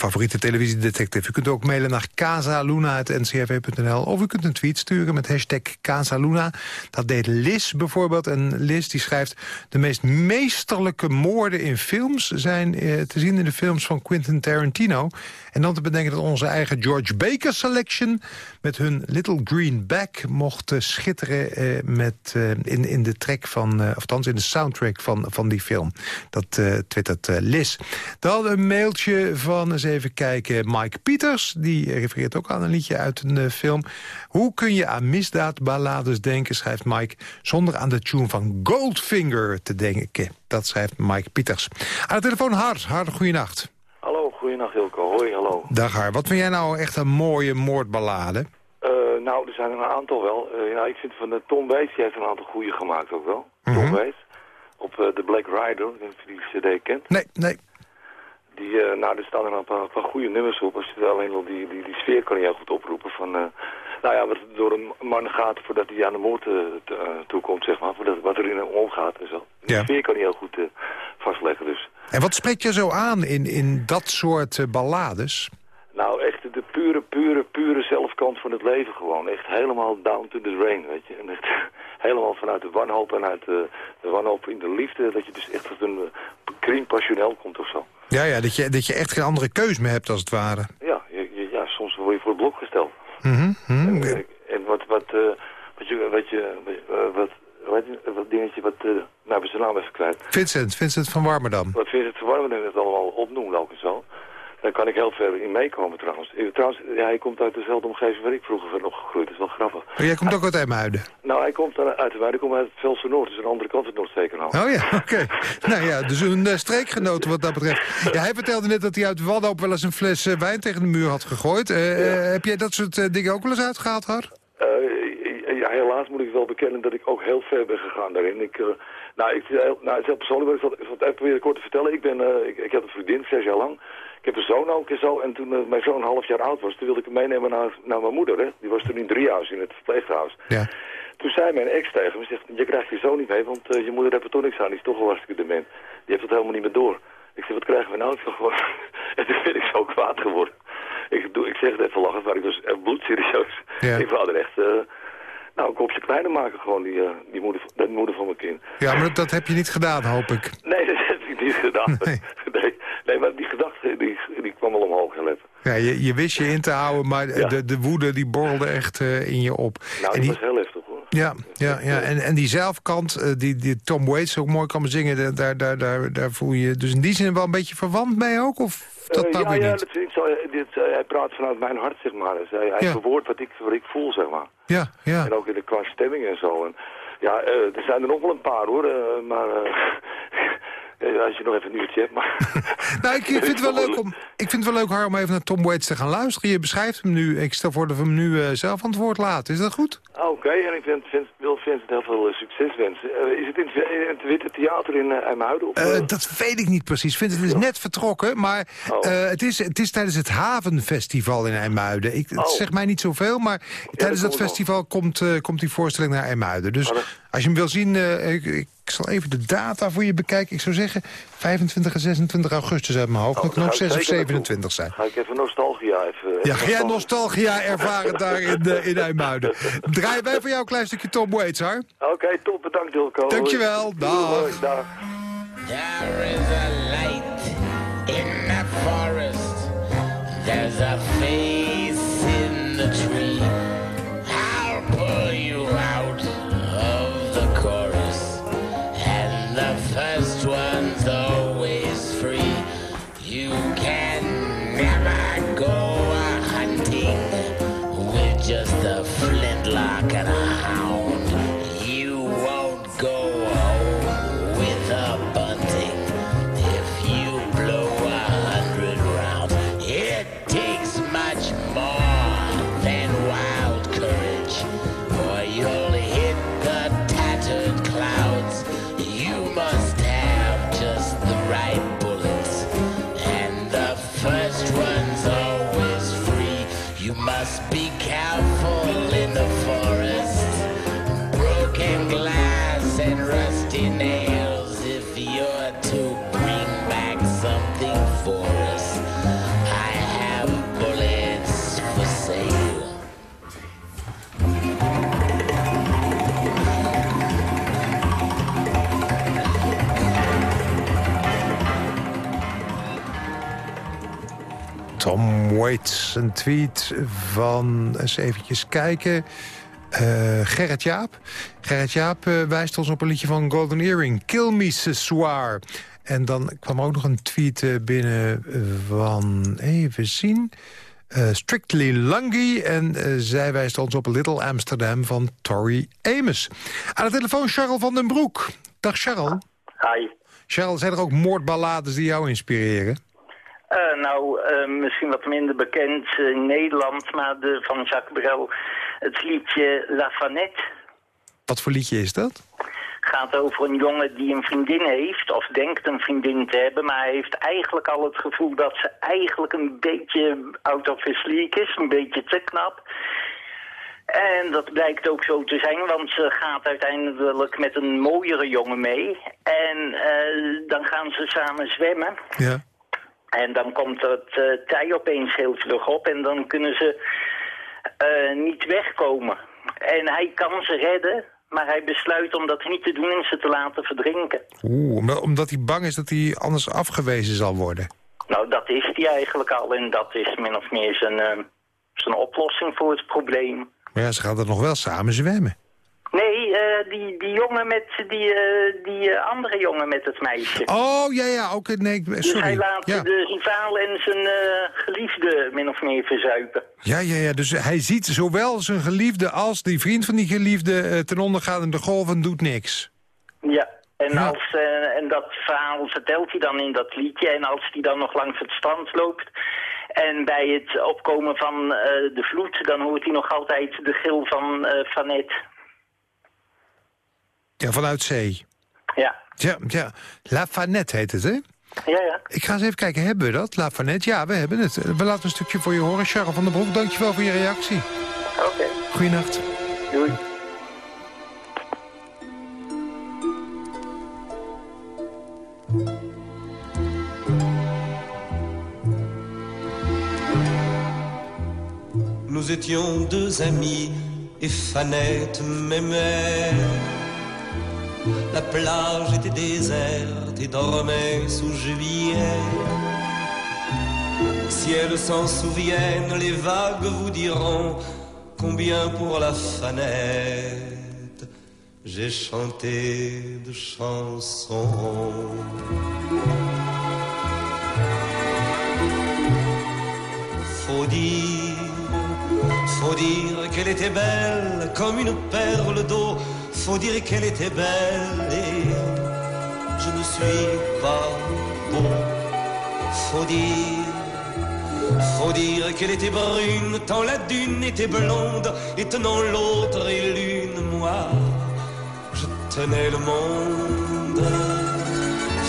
favoriete televisiedetective. U kunt ook mailen naar casaluna.ncrv.nl of u kunt een tweet sturen met hashtag Casaluna. Dat deed Liz bijvoorbeeld. En Liz die schrijft... de meest meesterlijke moorden in films zijn eh, te zien in de films van Quentin Tarantino. En dan te bedenken dat onze eigen George Baker Selection... met hun Little Green Bag mocht schitteren uh, met, uh, in, in de track van... of althans in de soundtrack van, van die film. Dat twittert Liz. Dan een mailtje van, even kijken, Mike Pieters. Die refereert ook aan een liedje uit een film. Hoe kun je aan misdaadballades denken, schrijft Mike... zonder aan de tune van Goldfinger te denken? Dat schrijft Mike Pieters. Aan de telefoon Hart. Hart, goeienacht. Hallo, goeienacht Hilko. Hoi, hallo. Dag Har. Wat vind jij nou echt een mooie moordballade? Uh, nou, er zijn er een aantal wel. Uh, nou, ik vind van de Tom Waits, die heeft een aantal goede gemaakt ook wel. Mhm. Tom Waits. Op uh, The Black Rider, ik weet niet of je die cd kent. Nee, nee. Die, nou, er staan er een paar, paar goede nummers op. Als je alleen al die, die, die sfeer kan je heel goed oproepen van... nou ja, wat door een man gaat voordat hij aan de moord toekomt, zeg maar. Voordat, wat er in hem omgaat en zo. Die Ja. sfeer kan je heel goed vastleggen dus. En wat spreekt je zo aan in, in dat soort uh, ballades? Nou, echt de pure, pure, pure zelfkant van het leven gewoon. Echt helemaal down to the drain, weet je. En echt helemaal vanuit de wanhoop en uit de, de wanhoop in de liefde... dat je dus echt tot een uh, crime passioneel komt of zo. Ja, ja dat, je, dat je echt geen andere keus meer hebt als het ware. Ja, je, ja soms word je voor het blok gesteld. Mm -hmm, mm -hmm. En, en, wat, wat, uh, wat je... Wat je wat, wat, wat dingetje wat... Uh, nou, we zijn naam even kwijt. Vincent, Vincent van Warmerdam. Wat Vincent van Warmerdam het allemaal opnoemt ook en zo. Daar kan ik heel ver in meekomen trouwens. Trouwens, ja, hij komt uit dezelfde omgeving waar ik vroeger nog gegroeid. Dat is wel grappig. Oh, jij komt ook uit IJmuiden? Nou, hij komt uit de Hij komt uit het Velse Noord. Dus aan de andere kant van het Noordzeekanaal. Oh ja, oké. Okay. nou ja, dus een uh, streekgenoot wat dat betreft. Ja, hij vertelde net dat hij uit Waddoop wel eens een fles uh, wijn tegen de muur had gegooid. Uh, ja. heb jij dat soort dingen ook wel eens uitgehaald, Har? ja, helaas moet ik wel bekennen dat ik ook heel ver ben gegaan daarin. Ik, nou, ik, nou, zelf persoonlijk, ik zal, ik zal het even proberen kort te vertellen. Ik, ben, uh, ik, ik heb een vriendin, zes jaar lang. Ik heb een zoon ook en zo. En toen uh, mijn zoon een half jaar oud was, toen wilde ik hem meenemen naar, naar mijn moeder. Hè. Die was toen in Driehuis, in het verpleeghuis. Ja. Toen zei mijn ex tegen me, zegt, je krijgt je zoon niet mee, want uh, je moeder heeft er toch niks aan. Die is toch wel hartstikke dement. Die heeft het helemaal niet meer door. Ik zeg, wat krijgen we nou? Ik zeg, gewoon... en toen ben ik zo kwaad geworden. Ik, doe, ik zeg het even lachen, maar ik was echt bloedserieus. Ja. Ik wou er echt... Nou, een kopje kleiner maken gewoon, die, uh, die moeder, de moeder van mijn kind. Ja, maar dat, heb je niet gedaan, hoop ik. Nee, dat heb ik niet gedaan. Nee, nee, nee maar die gedachte, die, die kwam al omhoog geletten. Ja, je, je wist je in te houden, maar Ja. de, de woede die borrelde echt uh, in je op. Nou, die die, was heel heftig. Ja, ja, ja. En, en die zelfkant, uh, die, die Tom Waits ook mooi kan zingen... Daar, daar, daar, daar voel je dus in die zin wel een beetje verwant mee ook? Of dat Uh, nou ja, weer ja, niet? dat ik zo. eh, Dit, eh, hij praat vanuit mijn hart, zeg maar. Dus hij, hij Ja. verwoordt wat ik, wat ik voel, zeg maar. Ja, ja. En ook in de qua stemming en zo. En, ja, eh, er zijn er nog wel een paar hoor. eh, maar eh, eh, als je nog even een uurtje hebt. Maar, Nou, ik vind het wel leuk om, ik vind het wel leuk om even naar Tom Waits te gaan luisteren. Je beschrijft hem nu. Ik stel voor dat we hem nu eh, zelf aan het woord laten. Is dat goed? Oké, en ik vind, vind, wil Vincent heel veel eh, succes wensen. Eh, is het in, het- het Witte Theater in uh, IJmuiden? Of, Eh, eh? dat weet ik niet precies. Vincent is net vertrokken, maar Oh. eh, het, is, het is tijdens het Havenfestival in IJmuiden. Ik, het Oh. zegt mij niet zoveel, maar tijdens dat festival komt, eh, komt die voorstelling naar IJmuiden. Dus dat- als je hem wil zien, eh, ik, ik zal even de data voor je bekijken. Ik zou zeggen 25 en 26 augustus uit mijn hoofd. Dan kan ook ga ik 6 of zeker naartoe. 27 zijn. Ga ik even nostalgia even... Ja, ga jij nostalgia ervaren daar in, eh, in IJmuiden. Draaien wij voor jou een klein stukje Tom Waits, hoor. Oké, top, bedankt Hilco. Dankjewel, dag. Dag. There is a light in the forest. There's a face Waits, een tweet van, eens eventjes kijken... eh, Gerrit Jaap. Gerrit Jaap eh, wijst ons op een liedje van Golden Earring. Kill me, ce soir. En dan kwam ook nog een tweet eh, binnen van... Even zien... Strictly Lungy. En zij wijst ons op Little Amsterdam van Tori Amos. Aan de telefoon Charles van den Broek. Dag Charles. Hi. Charles, zijn er ook moordballades die jou inspireren? Eh, nou, eh, misschien wat minder bekend in Nederland, maar de, van Jacques Brel. Het liedje La Fanette Wat voor liedje is dat? gaat over een jongen die een vriendin heeft, of denkt een vriendin te hebben, maar hij heeft eigenlijk al het gevoel dat ze eigenlijk een beetje out of his league is, een beetje te knap. En dat blijkt ook zo te zijn, want ze gaat uiteindelijk met een mooiere jongen mee. En eh, dan gaan ze samen zwemmen. Ja. En dan komt het eh, tij opeens heel vlug op en dan kunnen ze eh, niet wegkomen. En hij kan ze redden, maar hij besluit om dat niet te doen en ze te laten verdrinken. Oeh, omdat- omdat hij bang is dat hij anders afgewezen zal worden. Nou, dat is hij eigenlijk al en dat is min of meer zijn, eh, zijn oplossing voor het probleem. Maar ja, ze gaan er nog wel samen zwemmen. Nee, eh, die, die jongen met die, eh, die eh, andere jongen met het meisje. Oh, ja, ja, oké, nee, ik- Dus hij sorry. laat Ja. de rivaal en zijn eh, geliefde min of meer verzuipen. ja, ja, ja, dus hij ziet zowel zijn geliefde als die vriend van die geliefde ten onder gaan in de golf en doet niks. Ja, en, Ja. Als, en dat verhaal vertelt hij dan in dat liedje. En als hij dan nog langs het strand loopt... en bij het opkomen van de vloed... dan hoort hij nog altijd de gil van eh Vanet. Ja, vanuit zee. Ja, Ja, ja. La Fanette heet het, hè? ja, ja. Ik ga eens even kijken, hebben we dat? La Fanette? Ja, we hebben het. We laten een stukje voor je horen. Charles van der Broek, dankjewel voor je reactie. Oké, Goeienacht. doei. Nous étions deux amis et Fanette m'aimait. La plage était déserte et dormait sous juillet. Si elles s'en souviennent, les vagues vous diront combien pour la fanette j'ai chanté de chansons. Faut dire, faut dire qu'elle était belle comme une perle d'eau. Faut dire qu'elle était belle et je ne suis pas beau. Faut dire, faut dire qu'elle était brune tant la dune était blonde et tenant l'autre et l'une moi je tenais le monde.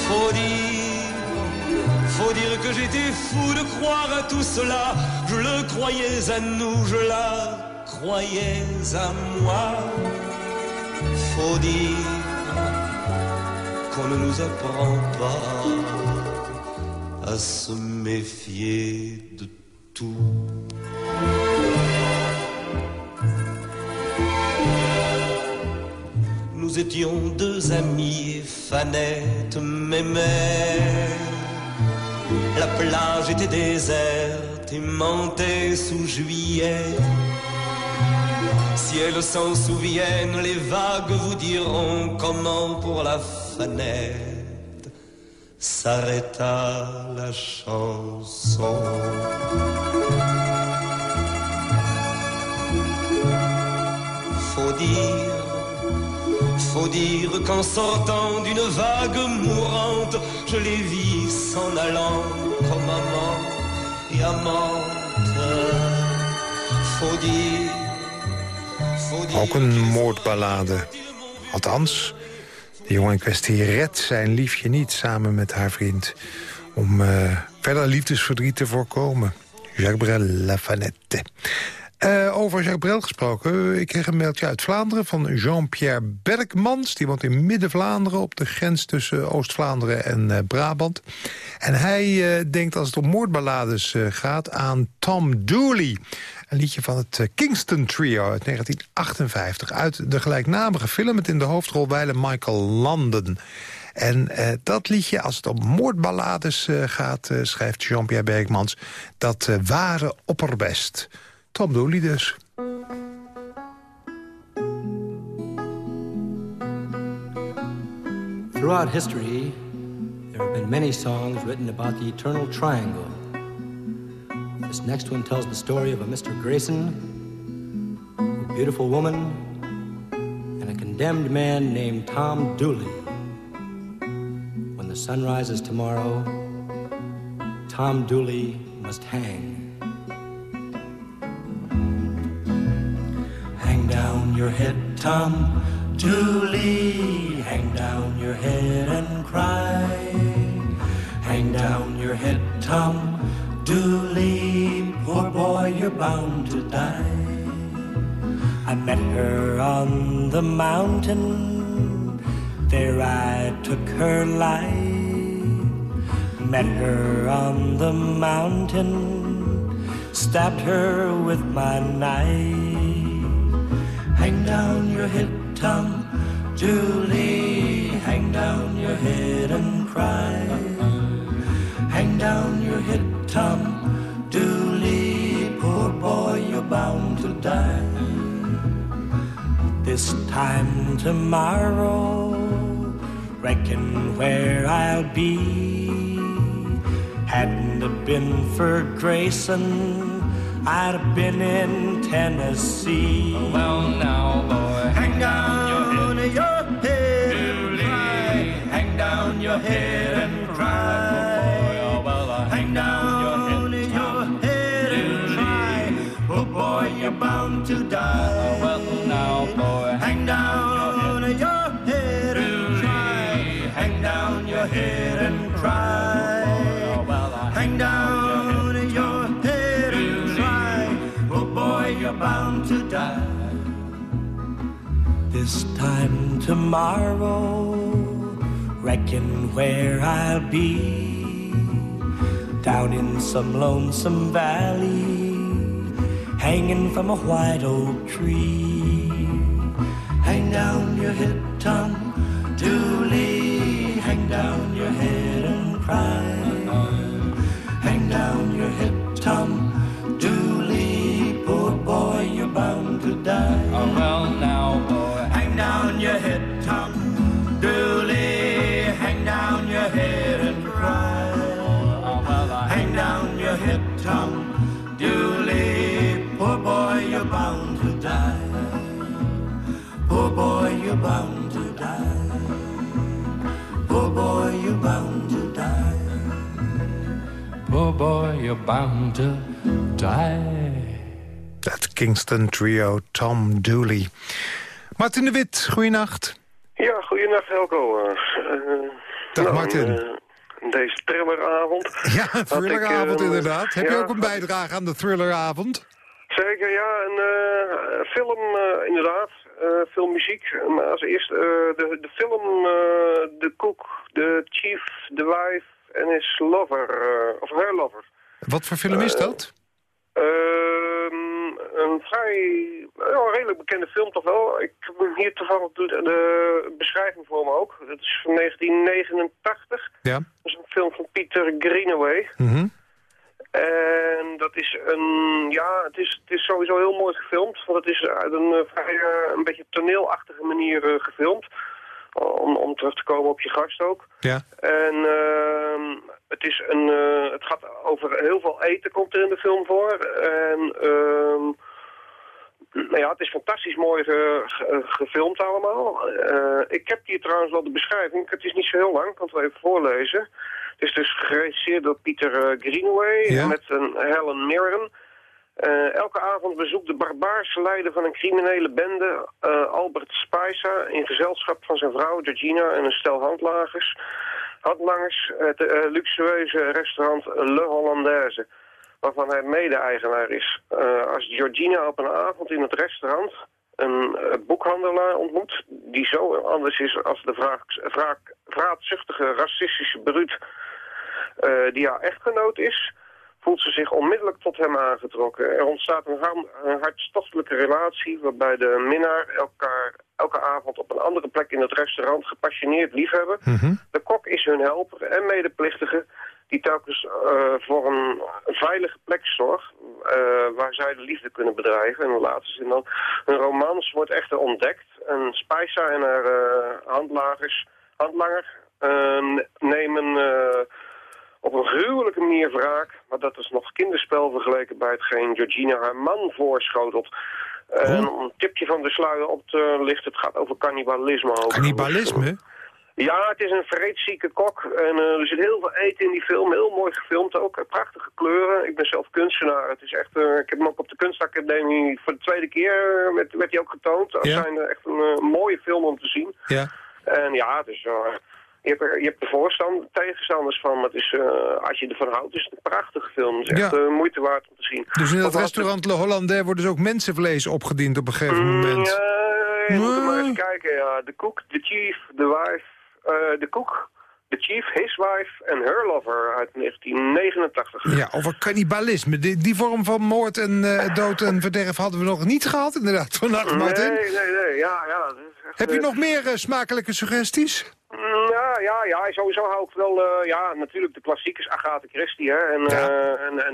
Faut dire, faut dire que j'étais fou de croire à tout cela. Je le croyais à nous, je la croyais à moi. Faut dire qu'on ne nous apprend pas à se méfier de tout. Nous étions deux amis et Fanette m'aimait. La plage était déserte et mentait sous juillet. Si elles s'en souviennent, les vagues vous diront comment pour la fanette s'arrêta la chanson. Faut dire, faut dire qu'en sortant d'une vague mourante, je les vis s'en allant comme amant et amante. Faut dire. Ook een moordballade. Althans, de jongen in kwestie redt zijn liefje niet samen met haar vriend... om eh, verder liefdesverdriet te voorkomen. Jacques Brel, La Fanette. Eh, over Jacques Brel gesproken. Ik kreeg een mailtje uit Vlaanderen van Jean-Pierre Berkmans. Die woont in Midden-Vlaanderen op de grens tussen Oost-Vlaanderen en eh, Brabant. En hij denkt als het om moordballades gaat aan Tom Dooley. Een liedje van het eh, Kingston Trio uit 1958. Uit de gelijknamige film met in de hoofdrol wijlen Michael London. En eh, dat liedje, als het om moordballades eh, gaat, eh, schrijft Jean-Pierre Bergmans... dat eh, ware opperbest. Tom Dooley dus. Throughout history, there have been many songs written about the eternal triangle. This next one tells the story of a Mr. Grayson, a beautiful woman, and a condemned man named Tom Dooley. When the sun rises tomorrow, Tom Dooley must hang. Hang down your head, Tom Dooley. Hang down your head and cry. Hang down your head, Tom Dooley. Poor boy, you're bound to die. I met her on the mountain. There I took her life. Met her on the mountain. Stabbed her with my knife. Hang down your head, Tom Julie, Hang down your head and cry. Hang down your head, Tom Dooley. Poor boy, you're bound to die. This time tomorrow, reckon where I'll be. Hadn't it been for Grayson, I'd have been in Tennessee. well, now, boy, hang down your head, and cry. Hang down your head die. well, now, boy, hang down your head and cry. Hang down your head and cry. Hang down your head and cry. Oh boy, you're bound to die. This time tomorrow, reckon where I'll be. Down in some lonesome valley, hanging from a white oak tree. Hang down your head, Tom Dooley. Hang down your head and cry. Hang down your head, Tom Dooley. Poor boy, you're bound to die. Oh, well, now, boy. Hang down your head, Tom Dooley. Bound to die. Poor boy, you're bound to die. Poor boy, you're bound to die. Het Kingston trio Tom Dooley. Martin de Wit, goeienacht. Ja, goeienacht Helco. Eh, eh, Dag, nou, Martin. eh, deze thrilleravond. Ja, ik, thrilleravond inderdaad. Heb je ook een bijdrage aan de thrilleravond? Zeker, ja. Een eh, film, eh, inderdaad. Eh, veel muziek. Maar als eerst eh, de, de film eh, The Cook, The Chief, The Wife en his lover. eh, of her lover. Wat voor film is dat? Ehm, een vrij, een redelijk bekende film toch wel. Ik heb hier toevallig de, de beschrijving voor me ook. Het is van 1989. Ja. Dat is een film van Peter Greenaway. Mhm. En dat is een, ja, het is, het is sowieso heel mooi gefilmd. Want het is uit een eh, vrij, eh, een beetje toneelachtige manier eh, gefilmd. Om, om terug te komen op je gast ook. Ja. En ehm, het, is een, het gaat over heel veel eten komt er in de film voor. En ehm, nou ja, het is fantastisch mooi ge- ge- gefilmd allemaal. Ik heb hier trouwens wel de beschrijving. Het is niet zo heel lang, ik kan het wel even voorlezen. Is dus geregisseerd door Peter eh, Greenaway Ja. met een Helen Mirren. Eh, elke avond bezoekt de barbaarse leider van een criminele bende, eh, Albert Spicer, in gezelschap van zijn vrouw Georgina en een stel handlagers, handlangers het luxueuze restaurant Le Hollandaise, waarvan hij mede-eigenaar is. Als Georgina op een avond in het restaurant een boekhandelaar ontmoet, die zo anders is als de wraak, wraak, vraatzuchtige racistische bruut die haar echtgenoot is, voelt ze zich onmiddellijk tot hem aangetrokken. Er ontstaat een, har- een hartstochtelijke relatie waarbij de minnaar elkaar elke avond op een andere plek in het restaurant gepassioneerd liefhebben. De kok is hun helper en medeplichtige die telkens eh, voor een veilige plek zorgt... eh, waar zij de liefde kunnen bedrijven. En in de laatste zin dan, hun romans wordt echter ontdekt. En Spijsa en haar eh, handlagers, handlanger eh, nemen eh, op een gruwelijke manier wraak. Maar dat is nog kinderspel vergeleken bij hetgeen Georgina haar man voorschotelt. En om een tipje van de sluier op te lichten, het gaat over cannibalisme. Cannibalisme? Ja, het is een vreedzieke kok. En eh, er zit heel veel eten in die film. Heel mooi gefilmd ook. Prachtige kleuren. Ik ben zelf kunstenaar. Het is echt, eh, ik heb hem ook op de kunstacademie voor de tweede keer uh, werd, werd hij ook getoond. Dat Ja. zijn echt een eh, mooie film om te zien. Ja. En ja, het is, eh, je, hebt er, je hebt de voorstand, tegenstanders van. Maar het is, eh, als je ervan houdt, is het een prachtige film. Het is echt eh, moeite waard om te zien. Dus in dat Of restaurant Le Hollandais wordt dus ook mensenvlees opgediend op een gegeven moment. Ja, je moet maar even kijken. Ja. De cook, de chief, de wife, eh, de cook, de chief, his wife en her lover uit 1989. Ja, over cannibalisme. Die, die vorm van moord en dood en verderf hadden we nog niet gehad, inderdaad, vannacht, Martin. Nee, nee, nee. Ja, ja. dat is echt, Heb je nog meer smakelijke suggesties? Ja, ja, ja, sowieso hou ik wel, eh, ja, natuurlijk de klassiekers Agatha Christie, hè, en, eh, en, en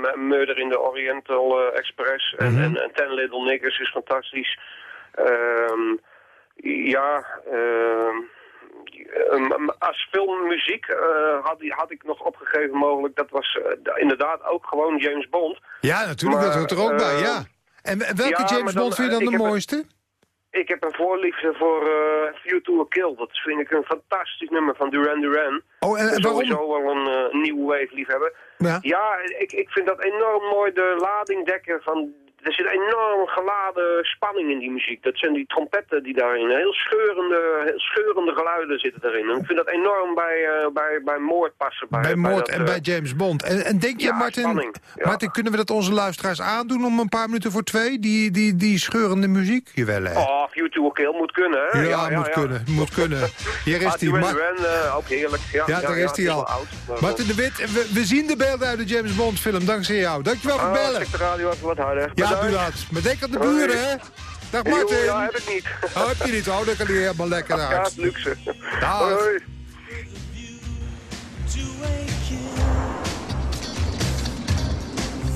M- Murder in the Oriental Express en, Mhm. en, en Ten Little Niggers is fantastisch. Ehm, ja, ehm, als filmmuziek had, had ik nog opgegeven mogelijk, dat was inderdaad ook gewoon James Bond. Ja, natuurlijk, Maar, dat hoort er ook bij, ja. En welke ja, James dan, Bond vind je dan de een- mooiste? Ik heb een voorliefde voor eh View to a Kill. Dat vind ik een fantastisch nummer van Duran Duran. Oh, en- en waarom? sowieso wel een eh, nieuwe wave liefhebber. Ja. ik, ik vind dat enorm mooi, de lading dekken van... Er zit enorm geladen spanning in die muziek. Dat zijn die trompetten die daarin... Heel scheurende, heel scheurende geluiden zitten erin. En ik vind dat enorm bij, eh, bij, bij moord passen. Bij, Bij moord dat, en eh, bij James Bond. En, en denk je, ja, Martin, spanning, ja. Martin, kunnen we dat onze luisteraars aandoen om een paar minuten voor twee? Die, die, die scheurende muziek? Jawel, hè? Oh, View to a Kill moet kunnen, hè? ja, moet kunnen, moet kunnen. Hier is Mar- Duran, eh, ook heerlijk. Ja, ja, daar is het hij al. oud, maar, Martin de Wit, we, we zien de beelden uit de James Bond film, dankzij jou. Dankjewel voor het Ah, bellen. zet de radio even wat harder. Ja, Bedankt. doe dat. Maar denk aan de buren, hè? Dag Martin. Ja, heb ik niet. Oh, heb je niet? Oh, dan kan hij helemaal lekker Ja, uit. het is luxe. Dag. Hoi, hoi.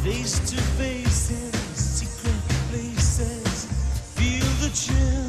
Face to face in secret places, feel the chill.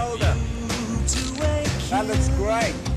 Shoulder. That looks great.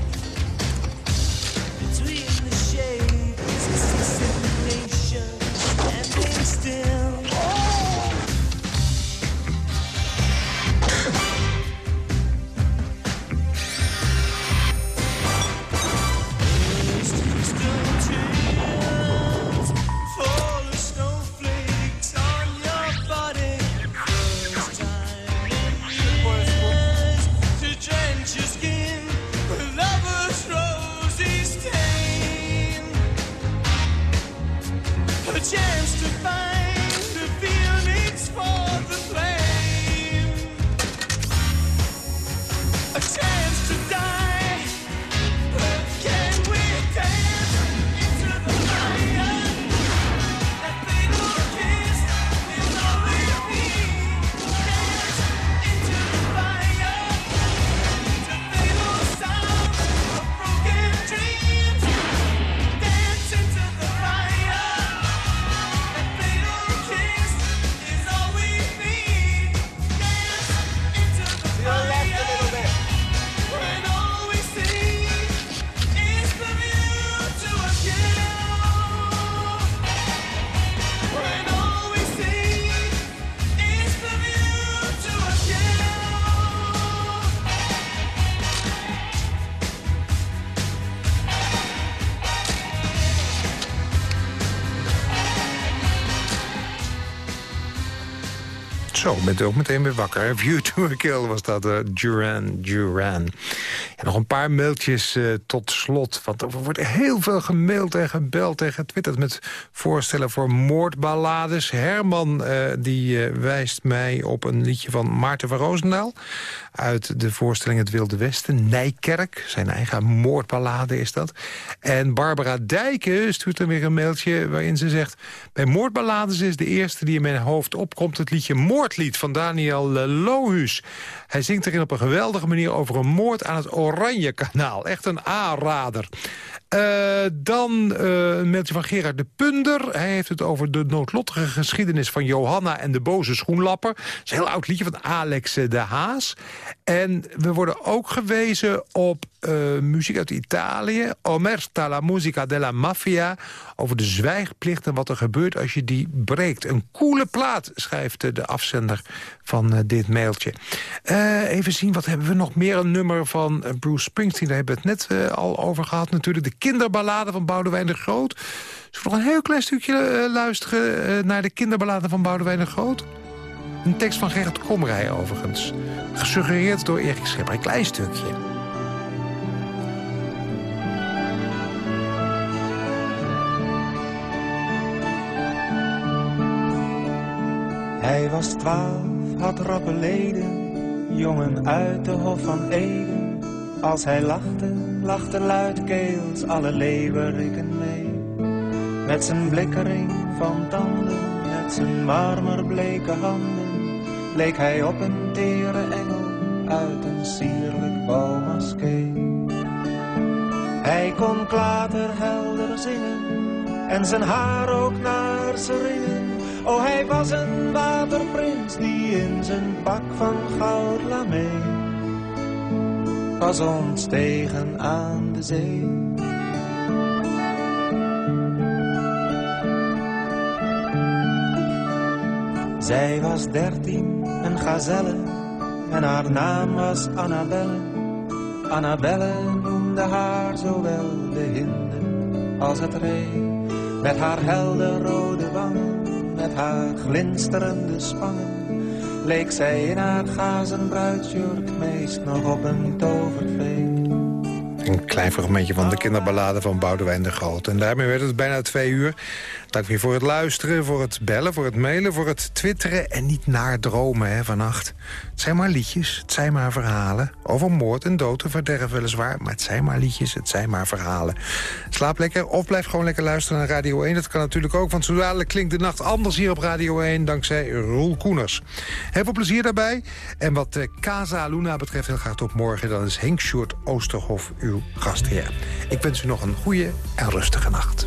Zo, bent u ook meteen weer wakker. View to a Kill was dat, uh, Duran Duran. Nog een paar mailtjes uh, tot slot. Want er wordt heel veel gemaild en gebeld en getwitterd... met voorstellen voor moordballades. Herman uh, die wijst mij op een liedje van Maarten van Roosendaal... uit de voorstelling Het Wilde Westen. Nijkerk, zijn eigen moordballade is dat. En Barbara Dijken stuurt er weer een mailtje waarin ze zegt... bij moordballades is de eerste die in mijn hoofd opkomt... het liedje Moordlied van Daniel Lohuus. Hij zingt erin op een geweldige manier over een moord aan het Oranje Kanaal. Echt een aanrader. Uh, dan uh, een mailtje van Gerard de Punder. Hij heeft het over de noodlottige geschiedenis van Johanna en de boze schoenlapper. Dat is een heel oud liedje van Alex de Haas. En we worden ook gewezen op uh, muziek uit Italië. Omerta la musica della mafia. Over de zwijgplicht en wat er gebeurt als je die breekt. Een coole plaat, schrijft de afzender van uh, dit mailtje. Uh, even zien, wat hebben we nog meer? Een nummer van Bruce Springsteen, daar hebben we het net al over gehad natuurlijk. De kinderballade van Boudewijn de Groot. Zullen we nog een heel klein stukje luisteren naar de kinderballade van Boudewijn de Groot? Een tekst van Gerrit Komrij overigens. Gesuggereerd door Erik Schipper. Een klein stukje. Hij was twaalf, had rappe leden, jongen uit de Hof van Eden. Als hij lachte, lachte luidkeels alle leeuweriken mee. Met zijn blikkering van tanden, met zijn marmerbleke handen, leek hij op een tere engel uit een sierlijk bouwmaskee. Hij kon klaterhelder zingen en zijn haar ook naar ze ringen. Oh, hij was een waterprins die in zijn pak van goud lamee was ontstegen aan de zee. Zij was dertien, een gazelle, en haar naam was Annabelle. Annabelle noemde haar zowel de hinde als het ree, met haar helder rode wangen met haar glinsterende spangen leek zij in haar gazen bruidsjurk meest nog op een tovervee. Een klein fragmentje van de kinderballade van Boudewijn de Groot. En daarmee werd het bijna twee uur. Dank weer voor het luisteren, voor het bellen, voor het mailen, voor het twitteren... en niet naar dromen vannacht. Het zijn maar liedjes, het zijn maar verhalen. Over moord en dood en verderf weliswaar... maar het zijn maar liedjes, het zijn maar verhalen. Slaap lekker of blijf gewoon lekker luisteren naar Radio 1. Dat kan natuurlijk ook, want zo dadelijk klinkt de nacht anders hier op Radio 1... dankzij Roel Koeners. Heel veel plezier daarbij. En wat de Casa Luna betreft, heel graag tot morgen... dan is Henk Sjoerd Oosterhof uw gastheer. Ik wens u nog een goede en rustige nacht.